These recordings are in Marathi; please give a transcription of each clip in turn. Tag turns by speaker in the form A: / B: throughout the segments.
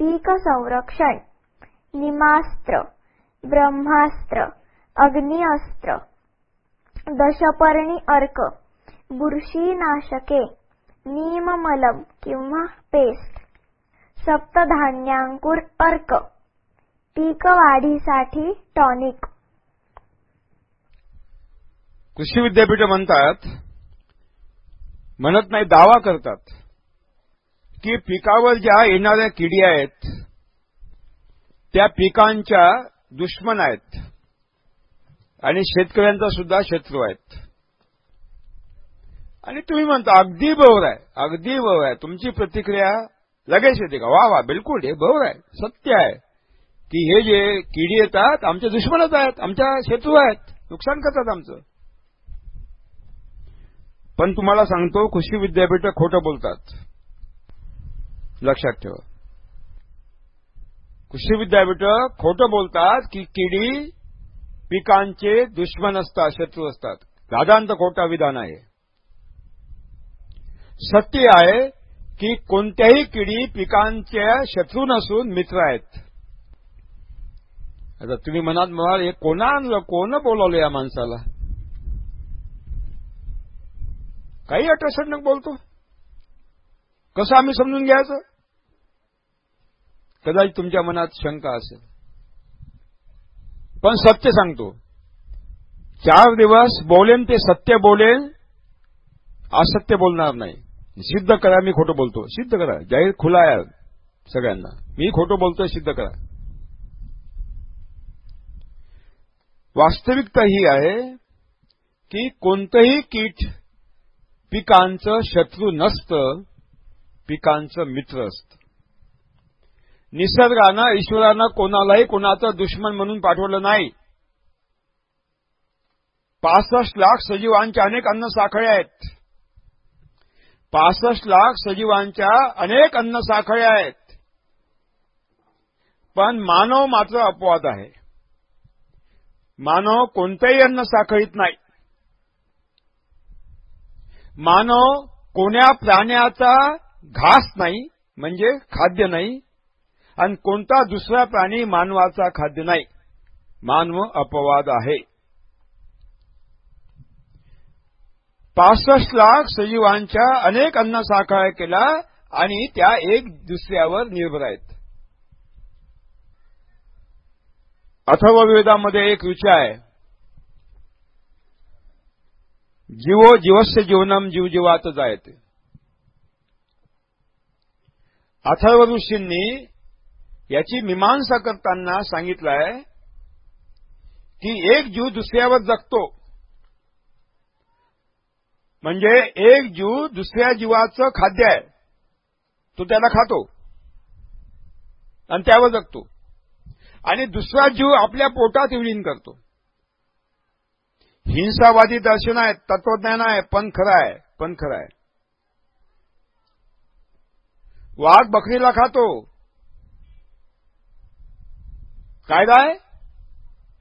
A: पीक संरक्षण निमास्त्र ब्रह्मास्त्र अग्निअस्त्र दशपर्णी अर्क बुरशीनाशके नीममलम किंवा पेस्ट सप्तधान्यांकुर अर्क पीक वाढीसाठी टॉनिक.
B: कृषी विद्यापीठ म्हणतात म्हणत नाही दावा करतात. की पिकावर ज्या येणाऱ्या किडी आहेत त्या पिकांच्या दुश्मन आहेत. आणि शेतकऱ्यांचा सुद्धा शत्रू आहेत. आणि तुम्ही म्हणता अगदी बरोबर आहे अगदी बरोबर आहे. तुमची प्रतिक्रिया लगेच येते का? वा वा बिलकुल हे बरोबर आहे सत्य आहे. की हे जे किडी येतात आमचे दुश्मनच आहेत आमच्या शत्रू आहेत नुकसान करतात आमचं. पण तुम्हाला सांगतो कृषी विद्यापीठ खोटं बोलतात. लक्षात ठेवा. कृषी विद्यापीठ खोटं बोलतात की किडी पिकांचे दुश्मन असतात शत्रू असतात. दादांत खोटा विधान आहे. सत्य आहे की कोणत्याही किडी पिकांच्या शत्रू नसून मित्र आहेत. आता तुम्ही मनात म्हणाल हे कोणा आणलं कोण बोलावलं या माणसाला? काही अटसडणक बोलतो. कसं आम्ही समजून घ्यायचं? कदाचित तुमच्या मनात शंका असेल. पण सत्य सांगतो. चार दिवस बोलेन ते सत्य बोलेन असत्य बोलणार नाही. सिद्ध करा मी खोटं बोलतो. सिद्ध करा. जाहीर खुला आहे सगळ्यांना. मी खोटं बोलतोय सिद्ध करा. वास्तविकता ही आहे की कोणतंही कीट पिकांचं शत्रू नसतं पिकांचं मित्र असतं. निसर्गानं ईश्वरानं कोणालाही कोणाचं दुश्मन म्हणून पाठवलं नाही. पासष्ट लाख सजीवांच्या अनेक अन्न साखळ्या आहेत. पासष्ट लाख सजीवांच्या अनेक अन्न साखळे आहेत. पण मानव मात्र अपवाद आहे. मानव कोणत्याही अन्न साखळीत नाही. मानव कोण्या प्राण्याचा घास नाही म्हणजे खाद्य नाही आणि कोणता दुसरा प्राणी मानवाचा खाद्य नाही. मानव अपवाद आहे. पासष्ट लाख सजीवांच्या अनेक अन्न साखळ्या केला आणि त्या एक दुसऱ्यावर निर्भर आहेत. अथर्ववेदामध्ये एक रुची आहे. जीवो जीवस्य जीवनम जीव जीवातच आहेत. अथर्व ऋषींनी याची मीमांसा करताना सांगितलंय की एक जीव दुसऱ्यावर जगतो. म्हणजे एक जीव दुसऱ्या जीवाचं खाद्य आहे. तो त्याला खातो. आणि त्यावर जगतो. आणि दुसरा जीव आपल्या पोटात विलीन करतो. हिंसावादी दर्शन आहे तत्वज्ञान आहे पण खरं आहे पण खरं आहे. वाघ बकरीला खातो. कायदा आहे?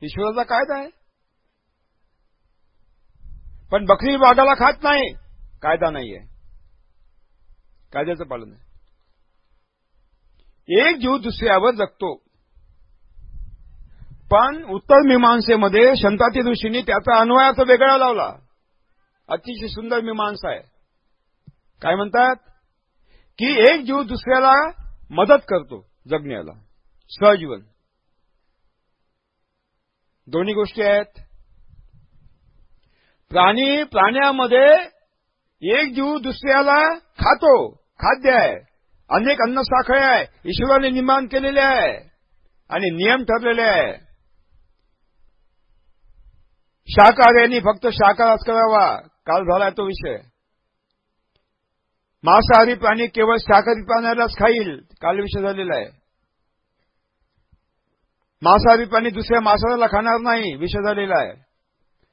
B: ईश्वराचा कायदा आहे? पण बकरी वाघाला खात नाही. कायदा नाहीये. कायद्याचं पालन आहे. एक जीव दुसऱ्यावर जगतो. पण उत्तर मीमांसेमध्ये शंताती ऋषींनी त्याचा अन्वयाचा वेगळा लावला. अतिशय सुंदर मीमांसा आहे. काय म्हणतात? की एक जीव दुसऱ्याला मदत करतो जगण्याला. सहजीवन. दोन्ही गोष्टी आहेत. प्राणी प्राण्यामध्ये एक जीव दुसऱ्याला खातो खाद्य आहे. अनेक अन्न साखळे आहे. ईश्वराने निर्माण केलेले आहे. आणि नियम ठरलेले आहे. शाकाहाऱ्यांनी फक्त शाकाहारच करावा. काल झालाय तो विषय. मांसाहारी प्राणी केवळ शाकाहारी प्राण्यालाच खाईल. काल विषय झालेला आहे. मांसाहारी प्राणी दुसऱ्या मांसाहाराला खाणार नाही विष झालेला आहे.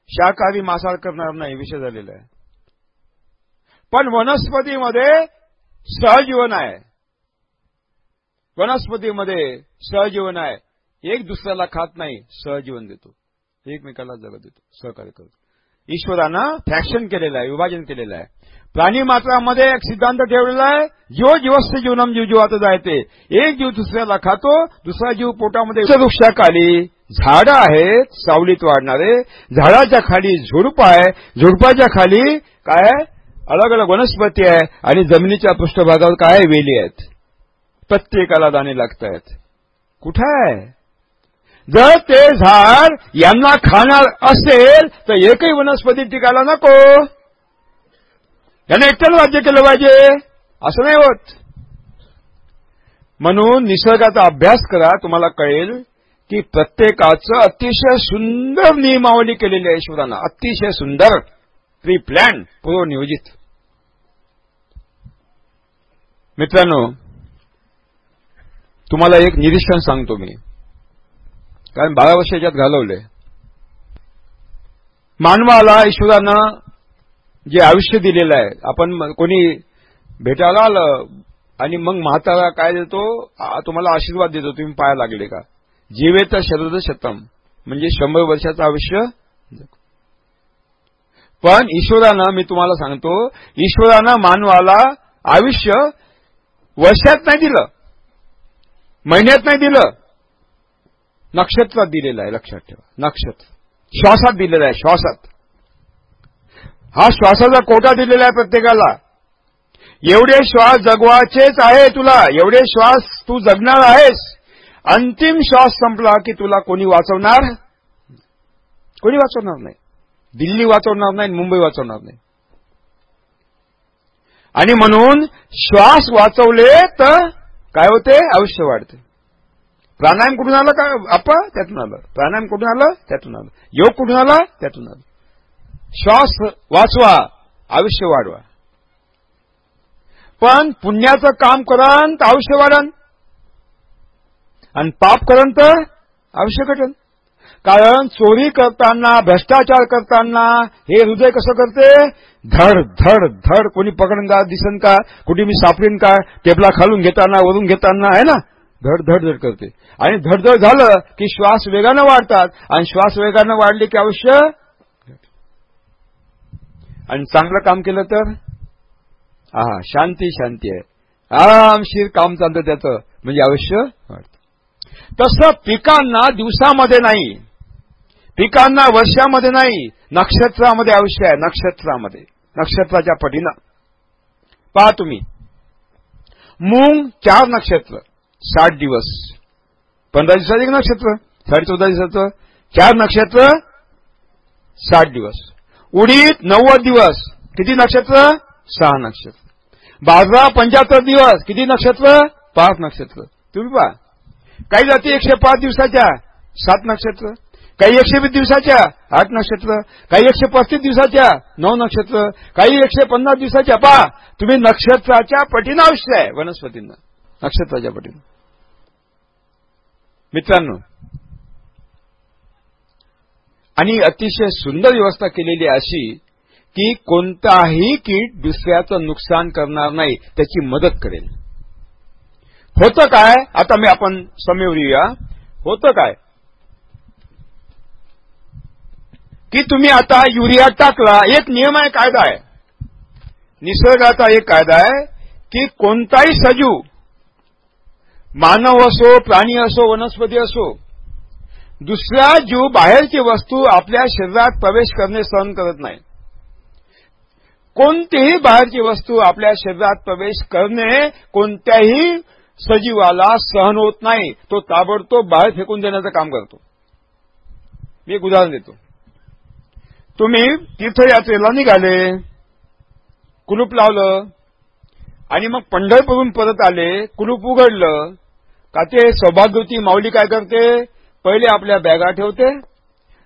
B: शाकाहारी मांसाहार करणार नाही विष झालेला आहे. पण वनस्पतीमध्ये सहजीवन आहे. वनस्पतीमध्ये सहजीवन आहे. एक दुसऱ्याला खात नाही सहजीवन देतो. एकमेकाला जगत देतो सहकार्य करतो. ईश्वरानं फॅक्शन केलेलं आहे विभाजन केलेलं आहे. प्राणी मात्रामध्ये एक सिद्धांत ठेवलेला आहे जीव जीवस्त जीवनम जीव जीवात जायते. एक जीव दुसऱ्याला खातो दुसरा जीव पोटामध्ये वृक्षाखाली झाडं आहेत सावलीत वाढणारे. झाडाच्या खाली झुडप आहे. झुडपाच्या खाली काय? अलग अलग वनस्पती आहे आणि जमिनीच्या पृष्ठभागावर काय? वेली आहेत. प्रत्येकाला दाणे लागत आहेत कुठं आहे? जर ते झाड यांना खाणार असेल तर एकही वनस्पती टिकायला नको. याने एकट्यानं राज्य केलं पाहिजे. असं नाही होत. म्हणून निसर्गाचा अभ्यास करा. तुम्हाला कळेल की प्रत्येकाचं अतिशय सुंदर नियमावली केलेली आहे ईश्वरानं. अतिशय सुंदर. प्री प्लॅन पूर्वनियोजित मित्रांनो तुम्हाला एक निरीक्षण सांगतो मी. कारण बारा वर्ष याच्यात घालवले. मानवाला ईश्वरानं जे आयुष्य दिलेलं आहे आपण कोणी भेटायला आलं आणि मग म्हातारा काय देतो? तुम्हाला आशीर्वाद देतो तुम्ही पाया लागले का? जीवेत शरद शतम म्हणजे शंभर वर्षाचं आयुष्य पण ईश्वरानं मी तुम्हाला सांगतो ईश्वरानं मानवाला आयुष्य वर्षात नाही दिलं महिन्यात नाही दिलं. नक्षत्रात दिलेलं आहे लक्षात ठेवा. नक्षत्र. श्वासात दिलेलं आहे श्वासात. हा श्वासाचा कोटा दिलेला आहे प्रत्येकाला. एवढे श्वास जगवायचेच आहे तुला एवढे श्वास तू जगणार आहेस. अंतिम श्वास संपला की तुला कोणी वाचवणार? कोणी वाचवणार नाही? दिल्ली वाचवणार नाही मुंबई वाचवणार नाही. आणि म्हणून श्वास वाचवले तर काय होते? आयुष्य वाढते. प्राणायाम कुठून आलं का? आपा त्यातून आलं. प्राणायाम कुठून आलं? त्यातून आलं. योग कुठून आला? त्यातून आलं. श्वास वाचवा आयुष्य वाढवा. पण पुण्याचं काम करण तर आयुष्य वाढन. आणि पाप करन तर आयुष्य घटन. कारण चोरी करताना भ्रष्टाचार करताना हे हृदय कसं करते? धड धड धड. कोणी पकडन का दिसन का? कुठे मी सापडीन का? टेबला खालून घेताना वरून घेताना आहे ना? धड धड धड करते. आणि धडधड झालं की श्वास वेगानं वाढतात. आणि श्वास वेगानं वाढले की आयुष्य आणि चांगलं काम केलं तर? हा शांती शांती आहे. आरामशीर काम चालतं त्याचं. म्हणजे आयुष्य तसं पिकांना दिवसामध्ये नाही. पिकांना वर्षामध्ये नाही. नक्षत्रामध्ये आयुष्य आहे. नक्षत्रामध्ये. नक्षत्राच्या पटीनं. पहा तुम्ही. मूंग चार नक्षत्र. साठ दिवस. पंधरा दिवसाचं एक नक्षत्र. साडे चौदा दिवसाचं. चार नक्षत्र. साठ दिवस. उडीद नव्वद दिवस. किती नक्षत्र? सहा नक्षत्र. बाजरा पंच्याहत्तर दिवस. किती नक्षत्र? पाच नक्षत्र. तुम्ही पहा. काही जाती एकशे पाच दिवसाच्या सात नक्षत्र. काही एकशे वीस दिवसाच्या आठ नक्षत्र. काही एकशे पस्तीस दिवसाच्या नऊ नक्षत्र. काही एकशे पन्नास दिवसाच्या पहा. तुम्ही नक्षत्राच्या पटीनं आयुष्य आहे वनस्पतींना. नक्षत्राच्या पटीनं. मित्रांनो आणि अतिशय सुंदर व्यवस्था केलेली अशी की कोणताही कीट दुसऱ्याचं नुकसान करणार नाही त्याची मदत करेल. होतं काय? आता मी आपण समोर येऊया. होतं काय? की तुम्ही आता युरिया टाकला एक नियम आहे कायदा आहे. निसर्गाचा एक कायदा आहे की कोणताही सजीव मानव असो प्राणी असो वनस्पती असो दुसरा जीव बाहेरची वस्तू आपल्या शरीरात प्रवेश करणे सहन करत नाही. कोणतीही बाहेरची वस्तू आपल्या शरीरात प्रवेश करणे कोणत्याही सजीवाला सहन होत नाही. तो ताबडतोब बाहेर फेकून देण्याचं काम करतो. मी एक उदाहरण देतो. तुम्ही तीर्थयात्रेला निघाले कुलूप लावलं आणि मग पंढरपूरून परत आले कुलूप उघडलं. का ते सौभाग्यवती माऊली काय करते? पहिले आपल्या बॅगा ठेवते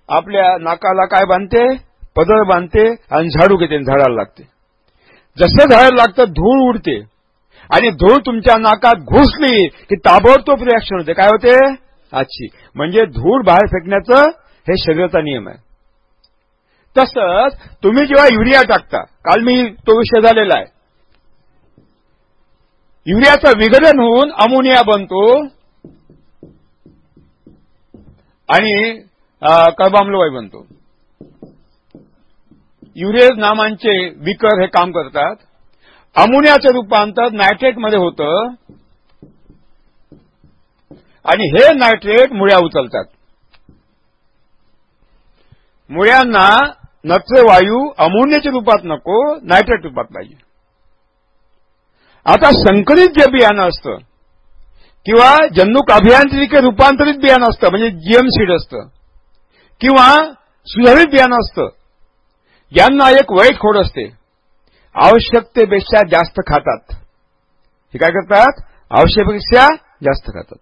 B: आपल्या नाकाला काय बांधते? पदर बांधते आणि झाडू घेते झाडाला लागते. जसं झाडाला लागतं धूळ उडते. आणि धूळ तुमच्या नाकात घुसली की ताबडतोब रिॲक्शन होते. काय होते? आजची. म्हणजे धूळ बाहेर फेकण्याचं हे शरीराचा नियम आहे. तसंच तुम्ही जेव्हा युरिया टाकता काल मी तो विषय झालेला आहे. युरियाचं विघटन होऊन अमोनिया बनतो. आणि कर्बामलोवाई बनतो. युरेज नामांचे विकर हे काम करतात. अमोनियाचं रूपांतर नायट्रेटमध्ये होतं. आणि हे नायट्रेट मुळ्या उचलतात. मुळ्यांना नत्र वायू अमोनियाच्या रूपात नको नायट्रेट रूपात पाहिजे. आता संकलित जे बियाणं असतं किंवा जन्नुक अभियांत्रिकी रूपांतरित बियाणं असतं म्हणजे जीएम सीड असतं. किंवा सुधारित बियाणं असतं. यांना एक वाईट खोड असते. आवश्यकतेपेक्षा जास्त खातात. हे काय करतात? आवश्यकतेपेक्षा जास्त खातात.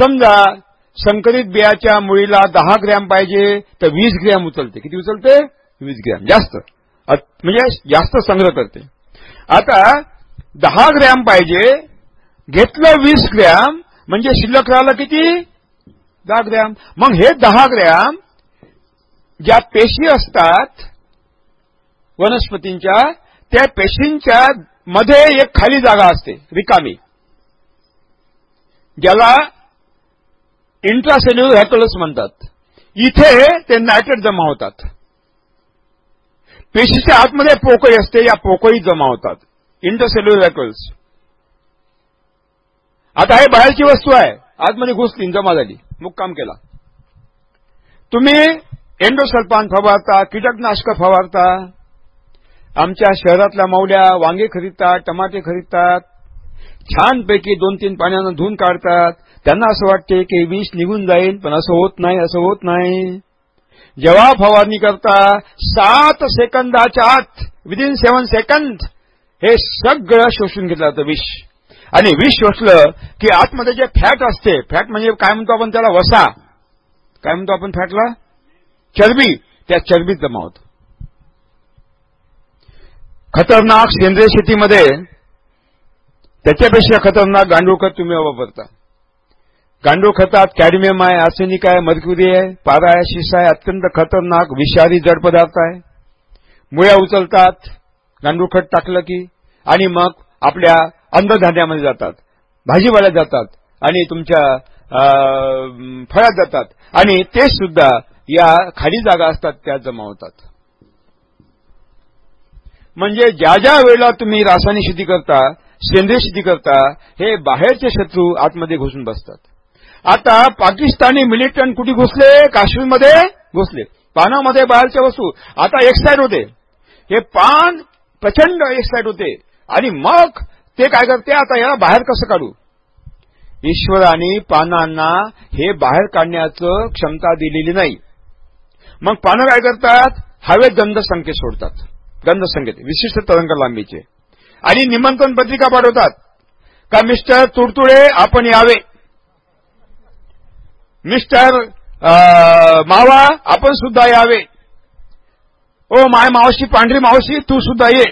B: समजा संकलित बियाच्या मुळीला दहा ग्रॅम पाहिजे तर वीस ग्रॅम उचलते. किती उचलते? वीस ग्रॅम. जास्त. म्हणजे जास्त संग्रह करते. आता दहा ग्रॅम पाहिजे घेतलं वीस ग्रॅम म्हणजे शिल्लक राहिलं किती? दहा ग्रॅम. मग हे दहा ग्रॅम ज्या पेशी असतात वनस्पतींच्या त्या पेशींच्या मध्ये एक खाली जागा असते रिकामी. ज्याला इंट्रासेल्युलर हॅकलस म्हणतात. इथे ते नायट्रेट जमा होतात. पेशीच्या आतमध्ये पोकळी असते या पोकळी जमा होतात. इंटरसेल्युलर हॅकल्स आता हे बाहेरची वस्तू आहे. आतमध्ये घुसली जमा झाली. मुक्काम केला. तुम्ही एंडोसल्पान फवारता कीटकनाशक फवारता आमच्या शहरातल्या मावल्या वांगे खरीदतात टमाटे खरीदतात छानपैकी दोन तीन पाण्यानं धुवून काढतात. त्यांना असं वाटते की विष निघून जाईल पण असं होत नाही असं होत नाही. जेव्हा फवारणी करता सात सेकंदाच्या आत विदिन सेवन सेकंद हे सगळं शोषून घेतलं जातं विष. आणि विष शोषलं की आतमध्ये जे फॅट असते फॅट म्हणजे काय म्हणतो आपण त्याला? वसा. काय म्हणतो आपण फॅटला? चरबी. त्या चरबीत जमा होत. खतरनाक सेंद्रिय शेतीमध्ये त्याच्यापेक्षा खतरनाक गांडूळ खत तुम्ही वापरता. गांडूळ खतात कॅडमियम आहे आर्सेनिक आहे मर्क्युरी आहे पारा आहे शिसा आहे अत्यंत खतरनाक विषारी जड पदार्थ आहे. मुळ्या उचलतात गांडूळ खत टाकलं की आणि मग आपल्या अन्नधान्यामध्ये जातात भाजीपाल्यात जातात आणि तुमच्या फळात जातात. आणि ते सुद्धा या खाली जागा असतात त्या जमा होतात म्हणजे ज्या ज्या वेळेला तुम्ही रासायनिक शेती करता सेंद्रिय शेती करता हे बाहेरचे शत्रू आतमध्ये घुसून बसतात. आता पाकिस्तानी मिलिटंट कुठे घुसले? काश्मीरमध्ये घुसले. पानामध्ये बाहेरच्या वस्तू. आता एक्साईड होते. हे पान प्रचंड एक्साईड होते. आणि मग ते काय करते? आता याला बाहेर कसं काढू? ईश्वराने पानांना हे बाहेर काढण्याचं क्षमता दिलेली नाही. मग पानं काय करतात? हवेत गंध संकेत सोडतात. गंध संकेत विशिष्ट तरंग लांबीचे. आणि निमंत्रण पत्रिका पाठवतात. का मिस्टर तुडतुडे आपण यावे. मिस्टर मावा आपण सुद्धा यावे. ओ माय मावशी पांढरी मावशी तू सुद्धा ये.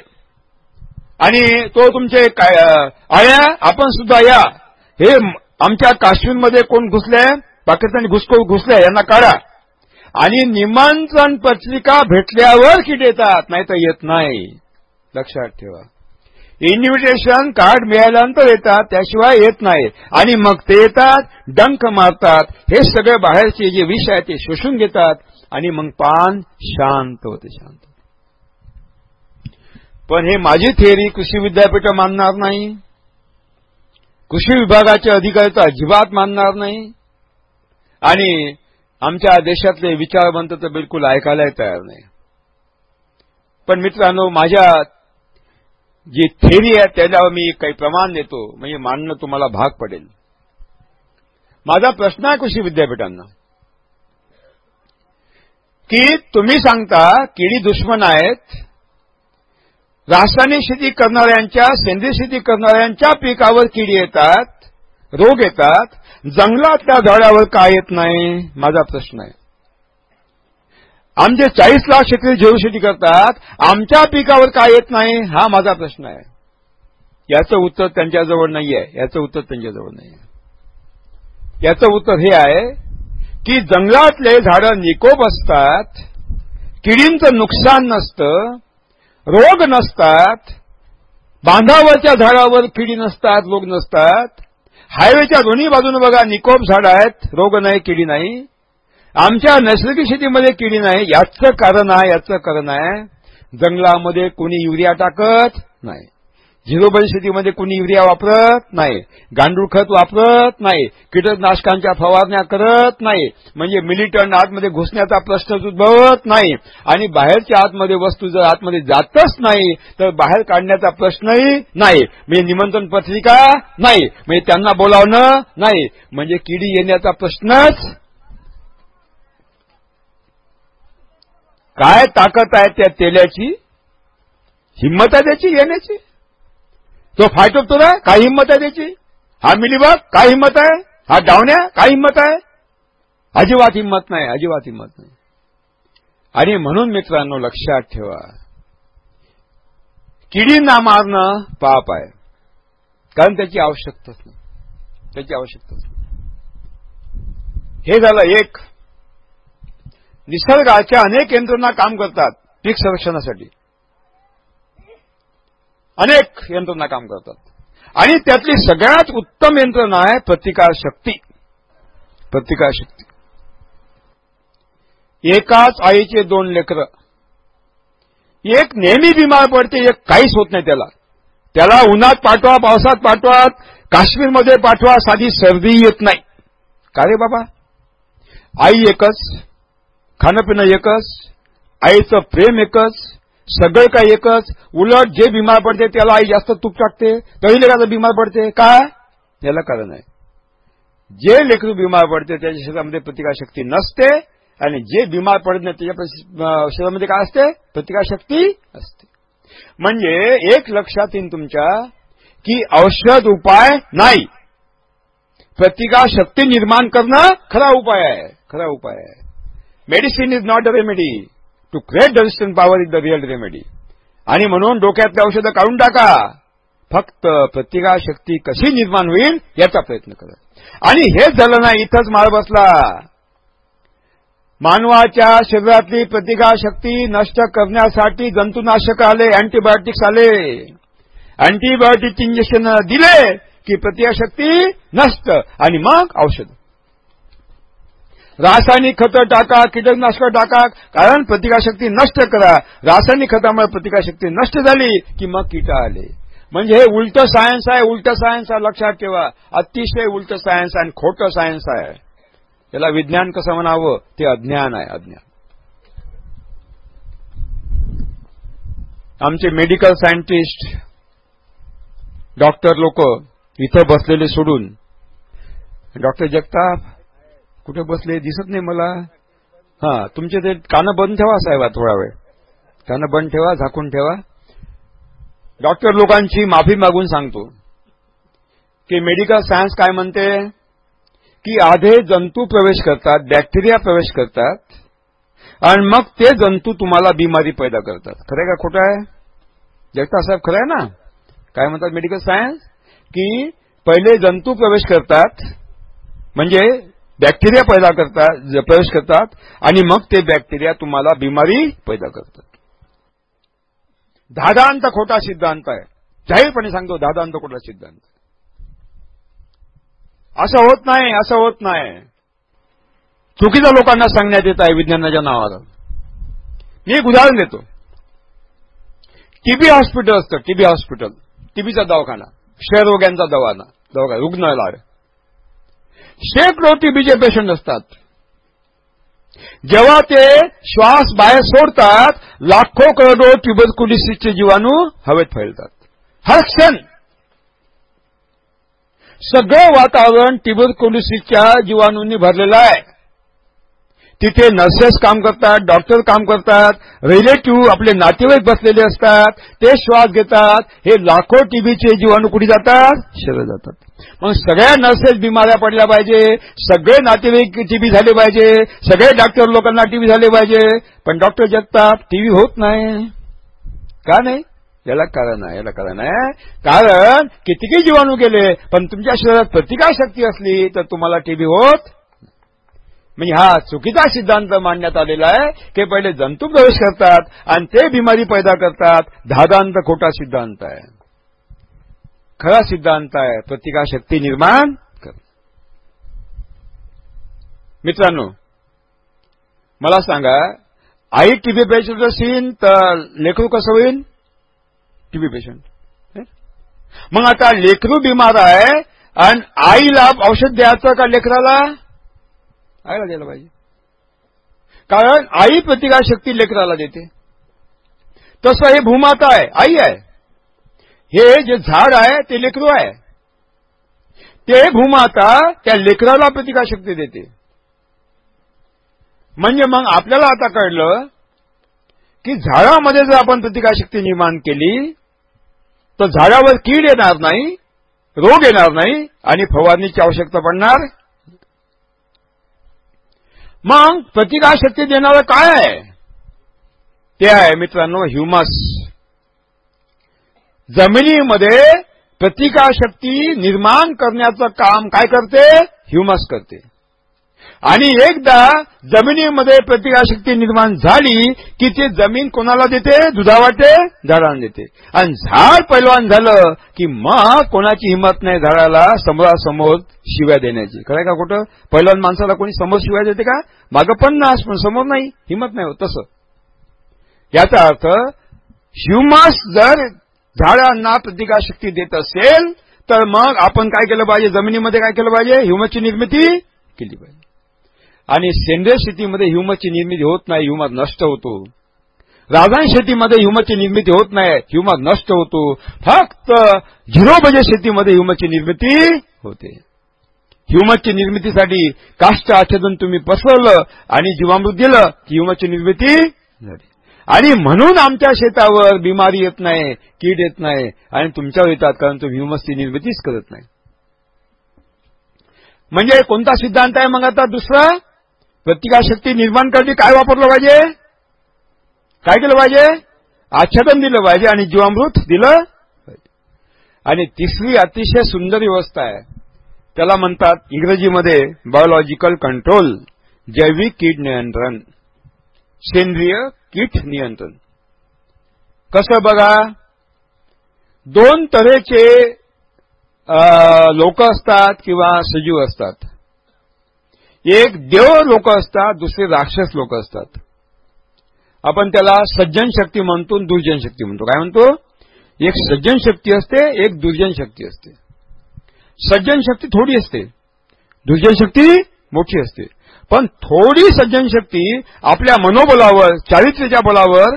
B: आणि तो तुमचे आया आपण सुद्धा या. हे आमच्या काश्मीरमध्ये कोण घुसले पाकिस्तानी घुसखोर घुसले यांना काढा. आणि निमंत्रण पत्रिका भेटल्यावर किट येतात नाही तर येत नाही. लक्षात ठेवा. इन्व्हिटेशन कार्ड मिळाल्यानंतर येतात त्याशिवाय येत नाही. आणि मग ते येतात डंक मारतात. हे सगळे बाहेरचे जे विष आहे ते शोषून घेतात. आणि मग पान शांत होते शांत पण हे माझी थिअरी कृषी विद्यापीठ मानणार नाही. कृषी विभागाचे अधिकारी तर अजिबात मानणार नाही. आणि आमच्या देशातले विचारवंत तर बिलकुल ऐकायलाही तयार नाही. पण मित्रांनो माझ्या जी थेरी आहे त्याच्यावर मी काही प्रमाण देतो. म्हणजे मानणं तुम्हाला भाग पडेल. माझा प्रश्न आहे कृषी विद्यापीठांना. की तुम्ही सांगता किडी दुश्मन आहेत रासायनिक शेती करणाऱ्यांच्या सेंद्रिय शेती करणाऱ्यांच्या पिकावर किडी येतात रोग येतात. जंगलातल्या झाडावर काय येत नाही? माझा प्रश्न आहे. आमचे चाळीस लाख शेतकरी जेव शेती करतात. आमच्या पिकावर काय येत नाही? हा माझा प्रश्न आहे. याचं उत्तर त्यांच्याजवळ नाही आहे. याचं उत्तर त्यांच्याजवळ नाही आहे. याचं उत्तर हे आहे की जंगलातले झाडं निकोप असतात. किडींचं नुकसान नसतं. रोग नसतात बांधावरच्या झाडावर किडी नसतात रोग नसतात. हायवेच्या दोन्ही बाजूने बघा निकोप झाड आहेत रोग नाही किडी नाही. आमच्या नैसर्गिक शेतीमध्ये किडी नाही याचं कारण आहे याचं कारण आहे जंगलामध्ये कोणी युरिया टाकत नाही. झिरो बजेट शेतीमध्ये कुणी युरिया वापरत नाही. गांडूळ खत वापरत नाही. कीटकनाशकांच्या फवारण्या करत नाही. म्हणजे मिलिटंट आतमध्ये घुसण्याचा प्रश्न उद्भवत नाही. आणि बाहेरच्या आतमध्ये वस्तू जर आतमध्ये जातच नाही तर बाहेर काढण्याचा प्रश्नही नाही. म्हणजे निमंत्रण पत्रिका नाही. म्हणजे त्यांना बोलावणं नाही. म्हणजे किडी येण्याचा प्रश्नच काय ताकद आहे त्या तेल्याची? हिंमत आहे त्याची येण्याची? तो फाटतो ना काय हिंमत आहे त्याची? हा मिलीबाग? काय हिंमत आहे? हा डावण्या? काय हिंमत आहे? अजिबात हिंमत नाही अजिबात हिंमत नाही. आणि म्हणून मित्रांनो लक्षात ठेवा. किडींना मारणं पाप आहे. कारण त्याची आवश्यकताच नाही. त्याची आवश्यकताच नाही. हे झालं एक. निसर्गाच्या अनेक यंत्रणा काम करतात पीक संरक्षणासाठी. अनेक यंत्रणा काम करतात. आणि त्यातली सगळ्यात उत्तम यंत्रणा आहे प्रतिकार शक्ती. प्रतिकार शक्ती. एकाच आईचे दोन लेकरं. एक नेहमी बिमार पडते एक काहीच होत नाही त्याला. त्याला उन्हात पाठवा पावसात पाठवा काश्मीरमध्ये पाठवा साधी सर्दी येत नाही. का रे बाबा? आई एकच खाणं पिणं एकच आईचं प्रेम एकच सगळं काही एकच. उलट जे बिमार पडते त्याला आई जास्त तूप टाकते. तरी लेखाचं बिमार पडते. काय? याला कारण आहे. जे लेकरू बिमार पडते त्याच्या शरीरामध्ये प्रतिकारशक्ती नसते आणि जे बिमार पडत नाही त्याच्या शरीरामध्ये काय असते? प्रतिकारशक्ती असते. म्हणजे एक लक्षात येईल तुमच्या की औषध उपाय नाही. प्रतिकारशक्ती निर्माण करणं खरा उपाय आहे. खरा उपाय आहे. Medicine is not a remedy to create resistant power is the real remedy आणि म्हणून डोक्यातले औषधं काढून टाका. फक्त प्रतिकाशक्ती कशी निर्माण होईल याचा प्रयत्न करा. आणि हेच झालं ना इथंच माळ बसला. मानवाच्या शरीरातली प्रतिकारशक्ती नष्ट करण्यासाठी जंतुनाशक आले अँटीबायोटिक्स आले. अँटीबायोटिक इंजेक्शन दिले की प्रतिकारशक्ती नष्ट. आणि मग औषध. रासायनिक खतं टाका कीटकनाशक टाका कारण प्रतिकारशक्ती नष्ट करा. रासायनिक खतामुळे प्रतिकारशक्ती नष्ट झाली की मग कीट आले. म्हणजे हे उलट सायन्स आहे उलट सायन्स आहे लक्षात ठेवा. अतिशय उलट सायन्स आणि खोटं सायन्स आहे. त्याला विज्ञान कसं म्हणावं? ते अज्ञान आहे अज्ञान. आमचे मेडिकल सायंटिस्ट डॉक्टर लोक इथं बसलेले सोडून डॉक्टर जगताप कुठे बसले दिसत नाही मला. हा तुमचे ते कानं बंद ठेवा साहेब थोडा वेळ. कानं बंद ठेवा झाकून ठेवा. डॉक्टर लोकांची माफी मागून सांगतो. की मेडिकल सायन्स काय म्हणते? की आधे जंतू प्रवेश करतात बॅक्टेरिया प्रवेश करतात आणि मग ते जंतू तुम्हाला बिमारी पैदा करतात. खरं का खोटं आहे? जगता साहेब खरं आहे ना? काय म्हणतात मेडिकल सायन्स की पहिले जंतू प्रवेश करतात म्हणजे बॅक्टेरिया पैदा करतात प्रवेश करतात आणि मग ते बॅक्टेरिया तुम्हाला बिमारी पैदा करतात. दादांत खोटा सिद्धांत आहे. जाहीरपणे सांगतो दादांत खोटा सिद्धांत असं होत नाही असं होत नाही. चुकीच्या लोकांना सांगण्यात येत आहे विज्ञानाच्या नावाला. मी एक उदाहरण देतो. टीबी हॉस्पिटल असतं टीबी हॉस्पिटल. टीबीचा दवाखाना क्षयरोग्यांचा दवाखाना दवाखाना रुग्णालय. शेकडो टीबीचे पेशंट असतात. जेव्हा ते श्वास बाहेर सोडतात लाखो करोडो ट्युबरकुलिसिसचे जीवाणू हवेत फैलतात. हर क्षण. सगळं वातावरण ट्युबरकुलिसिसच्या जीवाणूंनी भरलेलं आहे. तिथे नर्सेस काम करतात डॉक्टर काम करतात रिलेटिव्ह आपले नातेवाईक बसलेले असतात ते श्वास घेतात हे लाखो टीबीचे जीवाणू कुठे जातात? शरीर जातात. मग सगळ्या नर्सेस बिमाऱ्या पडल्या पाहिजे सगळे नातेवाईक टीबी झाले पाहिजे सगळे डॉक्टर लोकांना टीबी झाले पाहिजे पण डॉक्टर जगताप टीबी होत नाही. का नाही? याला कारण आहे याला कारण आहे. कारण कितीही जीवाणू गेले पण तुमच्या शरीरात प्रतिकारशक्ती असली तर तुम्हाला टीबी होत म्हणजे हा चुकीचा सिद्धांत मांडण्यात आलेला आहे की पहिले जंतू प्रवेश करतात आणि ते बिमारी पैदा करतात. धादांत खोटा सिद्धांत आहे. खरा सिद्धांत आहे प्रतिका शक्ती निर्माण कर. मित्रांनो मला सांगा आई टीबी पेशंट असेल तर लेकरू कसं होईल? TB patient. मग आता लेकरू बिमार आहे आणि आईला औषध द्यायचं का लेकराला? आईला द्यायला पाहिजे. कारण आई प्रतिकारशक्ती लेकराला देते. तसं हे भूमाता आहे आई आहे. हे जे झाड आहे ते लेकरू आहे. ते भूमाता त्या लेकराला प्रतिकारशक्ती देते. म्हणजे मग आपल्याला आता कळलं की झाडामध्ये जर आपण प्रतिकारशक्ती निर्माण केली तर झाडावर कीड येणार नाही रोग येणार नाही आणि फवारणीची आवश्यकता पडणार मग प्रतिकारशक्ती देणारं काय आहे? ते आहे मित्रांनो ह्युमस. जमिनीमध्ये प्रतिकारशक्ती निर्माण करण्याचं काम काय करते? ह्युमस करते. आणि एकदा जमिनीमध्ये प्रतिकारशक्ती निर्माण झाली की ते जमीन कोणाला देते? दुधावाटे झाडांना देते. आणि झाड पैलवान झालं की मग कोणाची हिंमत नाही झाडाला समोरासमोर शिव्या देण्याची. खरंय का कुठं पैलवान माणसाला कोणी समोर शिव्या देते का? मागं पन्नास पण समोर नाही. हिंमत नाही होत तसं. याचा अर्थ ह्युमस जर झाडांना प्रतिकारशक्ती देत असेल तर मग आपण काय केलं पाहिजे? जमिनीमध्ये काय केलं पाहिजे? ह्युमसची निर्मिती केली पाहिजे. आणि सेंद्रिय शेतीमध्ये ह्युमसची निर्मिती होत नाही ह्युमस नष्ट होतो. रासायनिक शेतीमध्ये ह्युमसची निर्मिती होत नाही ह्युमस नष्ट होतो. फक्त झिरो बजेट शेतीमध्ये ह्युमसची निर्मिती होते. ह्युमसची निर्मितीसाठी काष्ट आच्छादन तुम्ही पसरवलं आणि जीवामृत दिलं की ह्युमसची निर्मिती झाली. आणि म्हणून आमच्या शेतावर बिमारी येत नाही कीड येत नाही आणि तुमच्यावर येतात कारण तुम्ही ह्युमसची निर्मितीच करत नाही. म्हणजे कोणता सिद्धांत आहे मग आता दुसरा? प्रतिकारशक्ती निर्माण करण्यासाठी काय वापरलं पाहिजे? काय केलं पाहिजे? आच्छादन दिलं पाहिजे आणि जीवामृत दिलं आणि तिसरी अतिशय सुंदर व्यवस्था आहे. त्याला म्हणतात इंग्रजीमध्ये बायोलॉजिकल कंट्रोल जैविक कीड नियंत्रण सेंद्रिय कीट नियंत्रण. कसं बघा? दोन तऱ्हेचे लोक असतात किंवा सजीव असतात. एक देव लोक असतात दुसरे राक्षस लोक असतात. आपण त्याला सज्जन शक्ती म्हणतो दुर्जन शक्ती म्हणतो. काय म्हणतो? एक सज्जन शक्ती असते एक दुर्जन शक्ती असते. सज्जन शक्ती थोडी असते. दुर्जन शक्ती मोठी असते. पण थोडी सज्जन शक्ती आपल्या मनोबलावर चारित्र्याच्या बलावर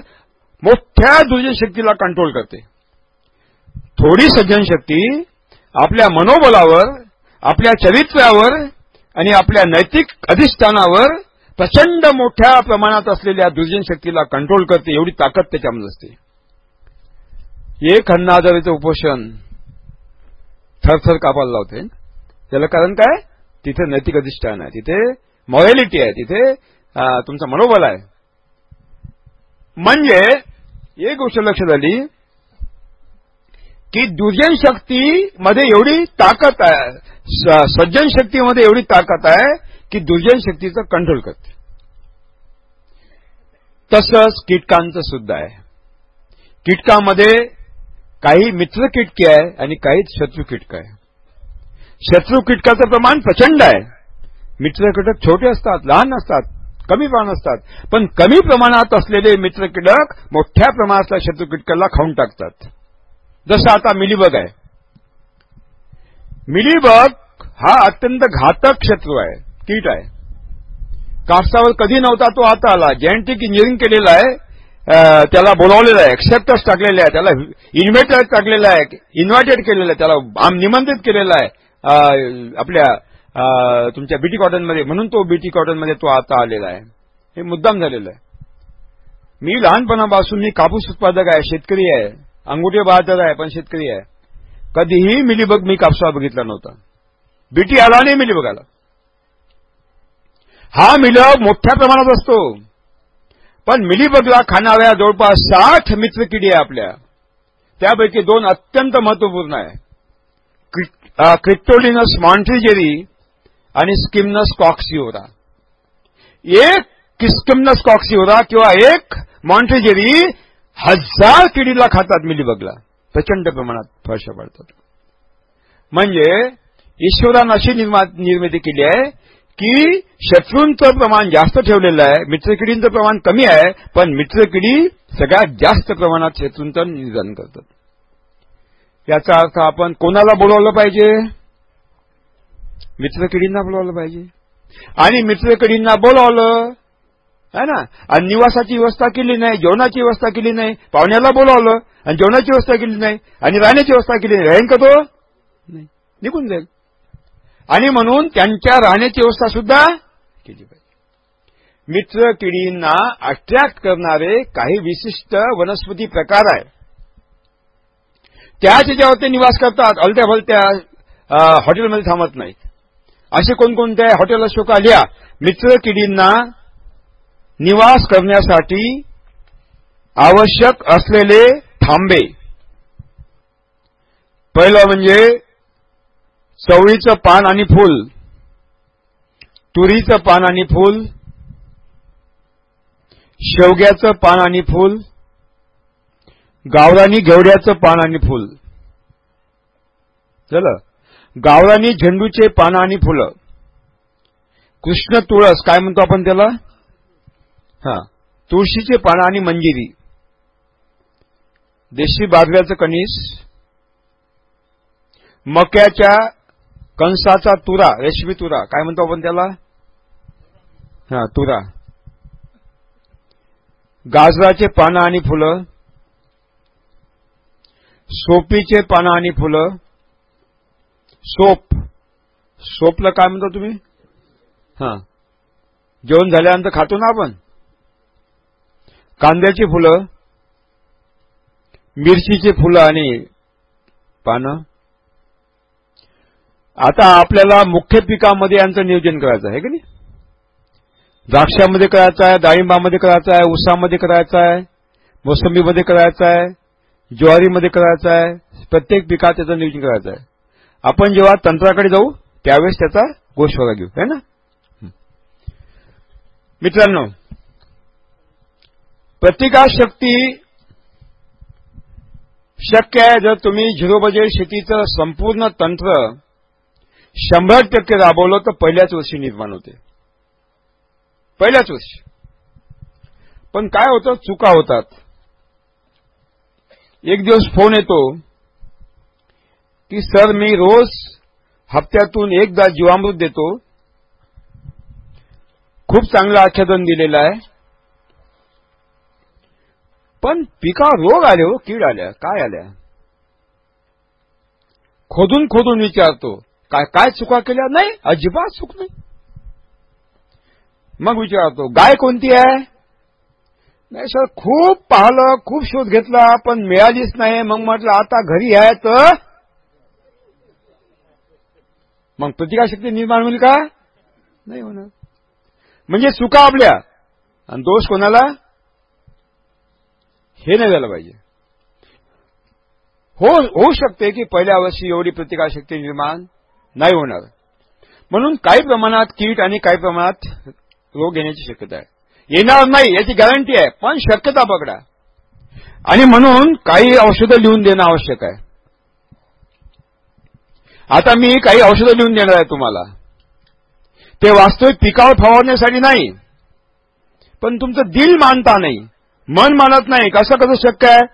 B: मोठ्या दुर्जन शक्तीला कंट्रोल करते. थोडी सज्जन शक्ती आपल्या मनोबलावर आपल्या चरित्र्यावर आणि आपल्या नैतिक अधिष्ठानावर प्रचंड मोठ्या प्रमाणात असलेल्या दुर्जन शक्तीला कंट्रोल करते एवढी ताकद त्याच्यामध्ये असते. एक अन्नादारीचं उपोषण थरथर कापायला लावते. त्याला कारण काय? तिथे नैतिक अधिष्ठान आहे तिथे मॉरॅलिटी आहे तिथे तुमचं मनोबल आहे. म्हणजे एक गोष्ट लक्षात आली की दुर्जन शक्तीमध्ये एवढी ताकद आहे सज्जन शक्तीमध्ये एवढी ताकद आहे की दुर्जन शक्तीचं कंट्रोल करते. तसंच कीटकांचं सुद्धा आहे. कीटकामध्ये काही मित्र कीटके आहे आणि काही शत्रू कीटक आहे. शत्रू कीटकाचं प्रमाण प्रचंड आहे. मित्र कीटक छोटे असतात लहान असतात कमी प्रमाण असतात. पण कमी प्रमाणात असलेले मित्र कीटक मोठ्या प्रमाणातल्या शत्रू कीटकाला खाऊन टाकतात. जसं आता मिलीबग आहे. मिलीबग हा अत्यंत घातक शत्रू आहे कीट आहे. कापसावर कधी नव्हता तो आता आला. जेनेटिक इंजिनिअरिंग केलेला आहे त्याला बोलावलेलं आहे एक्सेप्टर्स टाकलेले आहे त्याला इन्व्हेटर टाकलेलं आहे इन्व्हायटेड केलेलं आहे त्याला निमंत्रित केलेलं आहे. आपल्या तुमच्या बीटी कॉटनमध्ये म्हणून तो बीटी कॉटनमध्ये तो आता आलेला आहे. हे मुद्दाम झालेलं आहे. मी लहानपणापासून मी कापूस उत्पादक आहे शेतकरी आहे अंगुठे बहादर आहे पण शेतकरी आहे. कधीही मिलीबग मी कापसावर बघितला नव्हता. बीटी आला नाही मिलीबग आला हा मिलग मोठ्या प्रमाणात असतो. पण मिलीबगला खाणाऱ्या जवळपास साठ मित्रकिडी आहे आपल्या. त्यापैकी दोन अत्यंत महत्त्वपूर्ण आहे. क्रिप्टोलिनस मॉन्ट्रिजेरी आणि स्किमनस कॉक्सिओरा. एक किस्किमनस कॉक्सिओरा किंवा एक मॉन्ट्रिजेरी हजार किडीला खातात मिलीबगला. प्रचंड प्रमाणात फर्श पडतात म्हणजे ईश्वरानं अशी निर्मिती केली आहे की शत्रूंचं प्रमाण जास्त ठेवलेलं आहे मित्रकिडींचं प्रमाण कमी आहे पण मित्रकिडी सगळ्यात जास्त प्रमाणात शत्रूंचं निधन करतात. याचा अर्थ आपण कोणाला बोलवलं पाहिजे? मित्रकिडींना बोलावलं पाहिजे. आणि मित्रकिडींना बोलावलं है ना? आणि निवासाची व्यवस्था केली नाही जेवणाची व्यवस्था केली नाही पाहुण्याला बोलावलं आणि जेवणाची व्यवस्था केली नाही आणि राहण्याची व्यवस्था केली नाही. राहीन का तो? नाही. निघून जाईल. आणि म्हणून त्यांच्या राहण्याची व्यवस्था सुद्धा केली पाहिजे. मित्र किडींना अट्रॅक्ट करणारे काही विशिष्ट वनस्पती प्रकार आहे त्याच ज्याच्यावर ते निवास करतात अलत्या भलत्या हॉटेलमध्ये थांबत नाहीत. असे कोणकोणत्या हॉटेल अशोका लिहा. मित्र किडींना निवास करण्यासाठी आवश्यक असलेले थांबे. पहिलं म्हणजे चवळीचं पान आणि फूल. तुरीचं पान आणि फूल. शेवग्याचं पान आणि फूल. गावरानी घेवड्याचं पान आणि फूल. झालं? गावरानी झेंडूचे पानं आणि फुलं. कृष्ण तुळस काय म्हणतो आपण त्याला? हा. तुळशीचे पानं आणि मंजिरी. देशी बाजऱ्याचं कणीस. मक्याच्या कंसाचा तुरा रेशमी तुरा. काय म्हणतो आपण त्याला? हा तुरा. गाजराचे पानं आणि फुलं. सोपीचे पानं आणि फुलं. सोप. सोपला काय म्हणतो तुम्ही? हा. जेवण झाल्यानंतर खातो ना आपण? कांद्याची फुलं मिरचीची फुलं आणि पानं. आता आपल्याला मुख्य पिकामध्ये यांचं नियोजन करायचं आहे की नाही? द्राक्षामध्ये करायचं आहे डाळिंबामध्ये करायचं आहे उसामध्ये करायचं आहे मोसंबीमध्ये करायचं आहे ज्वारीमध्ये करायचं आहे प्रत्येक पिकात त्याचं नियोजन करायचं आहे. आपण जेव्हा तंत्राकडे जाऊ त्यावेळेस त्याचा गोष्वारा घेऊ है ना? मित्रांनो प्रतिकारशक्ती शक्य आहे जर तुम्ही झिरो बजेट शेतीचं संपूर्ण तंत्र शंभर टक्के राबवलं तर पहिल्याच वर्षी निर्माण होते. पहिल्याच वर्षी. पण काय होतं? चुका होतात. एक दिवस फोन येतो की सर मी रोज हप्त्यातून एकदा जीवामृत देतो. खूप चांगलं आच्छादन दिलेलं आहे. पण पिका रोग आले हो कीड आल्या. काय आल्या? खोदून खोदून विचारतो काय काय चुका केल्या? नाही अजिबात चूक नाही. मग विचारतो गाय कोणती आहे? नाही सर खूप पाहिलं खूप शोध घेतला पण मिळालीच नाही. मग म्हटलं आता घरी आहे तर? मग प्रतिकाशक्ती निर्माण होईल का? नाही होणार. म्हणजे चुका आपल्या. आणि दोष कोणाला? हे नाही झालं पाहिजे. हो होऊ शकते की पहिल्या वर्षी एवढी प्रतिकारशक्ती निर्माण नाही होणार. म्हणून काही प्रमाणात कीट आणि काही प्रमाणात रोग येण्याची शक्यता आहे. येणार नाही याची गॅरंटी आहे पण शक्यता पकडा. आणि म्हणून काही औषधं लिहून देणं आवश्यक आहे. आता मी काही औषधं लिहून देणार आहे तुम्हाला. ते वास्तविक पिकावर फवारण्यासाठी नाही. पण तुमचं दिल मानता नाही. मन मानत नाही कसं कसं शक्य आहे?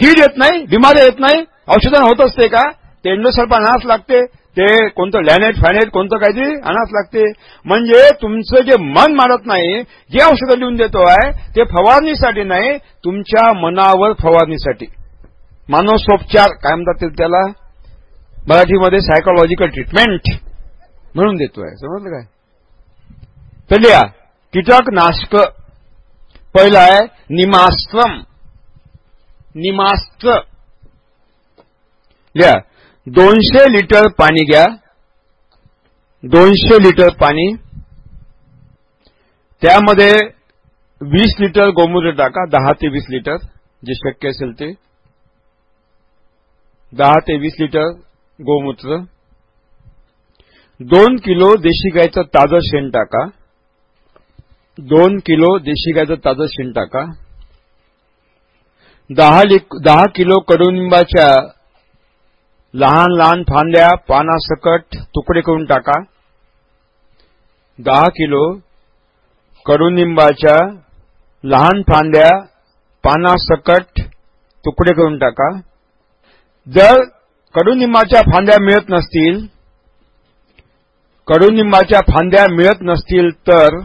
B: कीड येत नाही बिमारी येत नाही औषधं होत असते का? ते एंडोसल्फ आणावंच लागते ते कोणतं लॅनेट फॅनेट कोणतं काहीतरी आणावंच लागते. म्हणजे तुमचं जे मन मानत नाही जे औषधं लिहून देतो आहे ते फवारणीसाठी नाही तुमच्या मनावर फवारणीसाठी. मानसोपचार काय म्हणतात त्याला? मराठीमध्ये सायकोलॉजिकल ट्रीटमेंट म्हणून देतोय. समजलं काय? पहिल्या कीटकनाशक. पहिलं आहे निमास्त्रम निमास्त्र लिहा. दोनशे लिटर पाणी घ्या. दोनशे लिटर पाणी. त्यामध्ये वीस लिटर गोमूत्र टाका दहा ते वीस लिटर जे शक्य असेल ते. दहा ते वीस लिटर गोमूत्र. दोन किलो देशी गायचं ताजं शेण टाका. दोन किलो देशी गायचं ताजं शेण टाका. दहा दहा किलो कडुनिंबाच्या लहान लहान फांद्या पानासकट तुकडे करून टाका. दहा किलो कडुनिंबाच्या लहान फांद्या पानासकट तुकडे करून टाका. जर कडुनिंबाच्या फांद्या मिळत नसतील कडुनिंबाच्या फांद्या मिळत नसतील तर